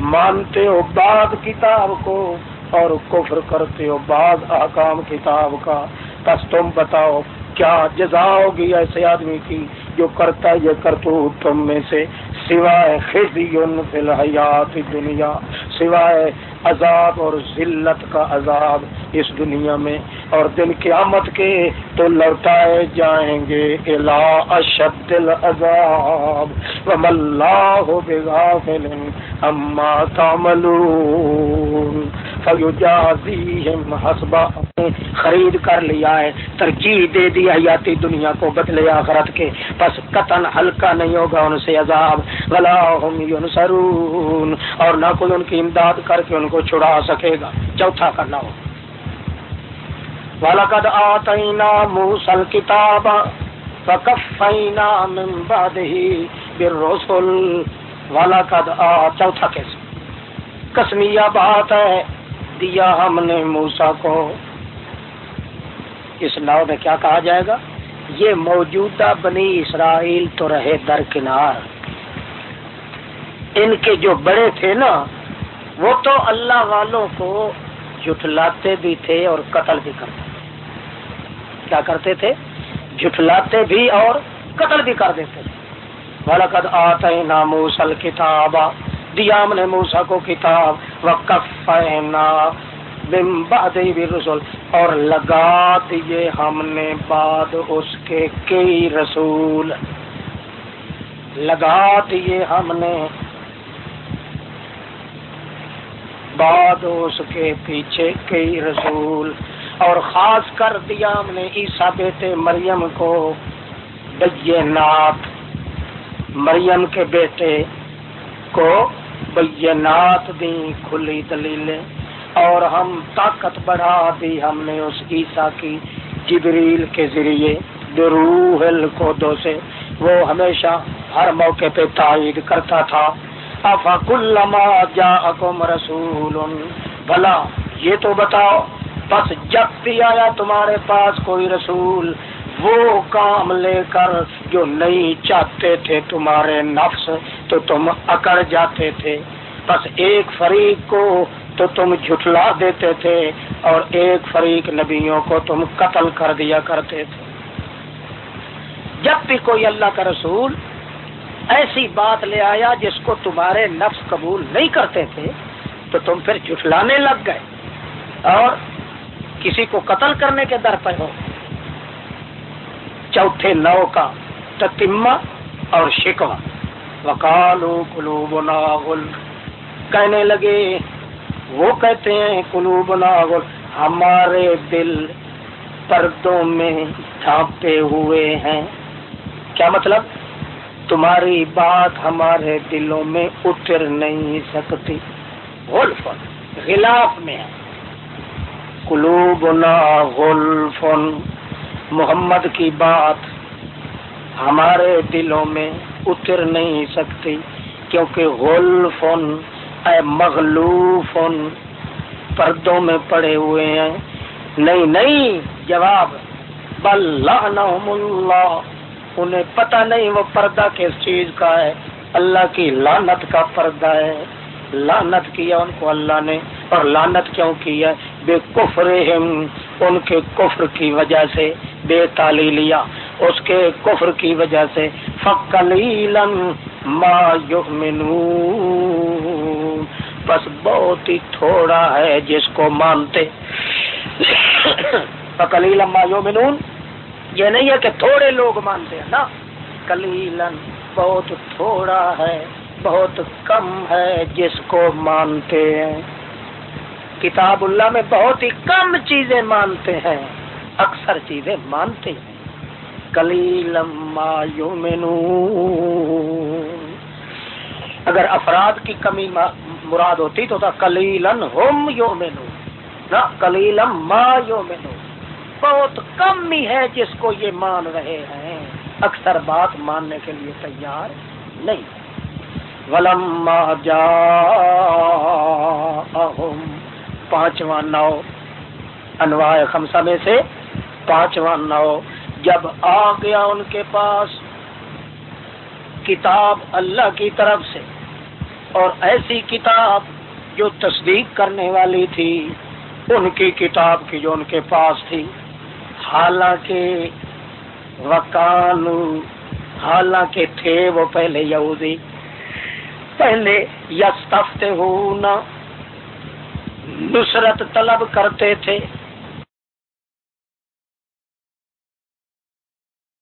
[SPEAKER 1] مانتے ہو بعد کتاب کو اور کفر کرتے ہو بعد احکام کتاب کا؟ بس تم بتاؤ۔ کیا جزا ہوگی ایسے آدمی کی جو کرتا یہ کرتو تم میں سے؟ سوائے خزی فی الحیات دنیا، سوائے عذاب اور ذلت کا عذاب اس دنیا میں اور دن قیامت کے تو لوٹائے جائیں گے۔ الا اشد العذاب وما اللہ بغافل اما تعملون۔ فیجازیہم حسبا خرید کر لیا ہے، ترجیح دے دیا حیاتی دنیا کو بدلے آخرت کے۔ بس قطن ہلکا نہیں ہوگا ان سے عذاب۔ ولا هم ينصرون اور نہ کوئی ان کی امداد کر کے ان کو کو چھڑا سکے گا۔ چوتھا کرنا ہو وَلَقَدْ آتَيْنَا مُوسَى الْكِتَابَ فَكَفَّيْنَا مِن بَعْدِهِ بِالرُّسُلِ۔ وَلَقَدْ آ، چوتھا کیسے قسمیہ بات ہے، دیا ہم نے موسا کو۔ اس ناؤ میں کیا کہا جائے گا؟ یہ موجودہ بنی اسرائیل تو رہے درکنار ان کے جو بڑے تھے نا وہ تو اللہ والوں کو جھٹلاتے بھی تھے اور قتل بھی کرتے تھے۔ کیا کرتے تھے؟ جھٹلاتے بھی اور قتل بھی کر دیتے تھے۔ بلکد آتے نا موسل کتاب دیا ہم نے موسا کو کتاب وقفنا رسول۔ اور لگا دیے ہم نے بعد اس کے کئی رسول۔ لگا دیے ہم نے بعد اس کے پیچھے کئی رسول اور خاص کر دیا ہم نے عیسا بیٹے مریم کو بینات، مریم کے بیٹے کو بینات دی کھلی دلیلیں اور ہم طاقت بڑھا دی ہم نے اس عیسا کی جبریل کے ذریعے۔ دروح القدو سے وہ ہمیشہ ہر موقع پہ تائید کرتا تھا۔ رسول. بھلا، یہ تو بتاؤ بس جب بھی آیا تمہارے پاس کوئی رسول، وہ کام لے کر جو نہیں چاہتے تھے تمہارے نفس، تو تم اکڑ جاتے تھے۔ بس ایک فریق کو تو تم جھٹلا دیتے تھے اور ایک فریق نبیوں کو تم قتل کر دیا کرتے تھے۔ جب بھی کوئی اللہ کا رسول ایسی بات لے آیا جس کو تمہارے نفس قبول نہیں کرتے تھے، تو تم پھر جھٹلانے لگ گئے اور کسی کو قتل کرنے کے در پہ ہو۔ چوتھے نو کا تتیما اور شکوا وکالو کلو بنا کہنے لگے، وہ کہتے ہیں کلو بنا ہمارے دل پردوں میں ڈھانپے ہوئے ہیں۔ کیا مطلب؟ تمہاری بات ہمارے دلوں میں اتر نہیں سکتی۔ غلفن غلاف میں۔ ہے قلوبنا غلفن محمد کی بات ہمارے دلوں میں اتر نہیں سکتی، کیونکہ غلفن اے مغلوفن پردوں میں پڑے ہوئے ہیں۔ نہیں نہیں، جواب۔ بل اللہ۔ انہیں پتہ نہیں وہ پردہ کس چیز کا ہے۔ اللہ کی لانت کا پردہ ہے۔ لانت کیا ان کو اللہ نے اور لانت کیوں کی ہے؟ بے کفر ان کے کفر کی وجہ سے بے تالی لیا اس کے کفر کی وجہ سے فقلیلا ما یؤمنون۔ بس بہت ہی تھوڑا ہے جس کو مانتے۔ فقلیلا ما یؤمنون۔ یہ نہیں ہے کہ تھوڑے لوگ مانتے ہیں نا کلیلن بہت تھوڑا ہے، بہت کم ہے جس کو مانتے ہیں۔ کتاب اللہ میں بہت ہی کم چیزیں مانتے ہیں، اکثر چیزیں مانتے ہیں۔ کلی لما اگر افراد کی کمی مراد ہوتی تو تھا کلیلن ہوم یو مینو نہ کلیلم ما یو مینو بہت کم ہی ہے جس کو یہ مان رہے ہیں۔ اکثر بات ماننے کے لیے تیار نہیں۔ ولما جا پانچواں نو، انواع خمسہ میں سے پانچواں نو۔ جب آ گیا ان کے پاس کتاب اللہ کی طرف سے، اور ایسی کتاب جو تصدیق کرنے والی تھی، ان کی کتاب کی جو ان کے پاس تھی حالانکہ وکالو حالانکہ تھے وہ پہلے یہودی پہلے یستفتے نصرت طلب کرتے تھے۔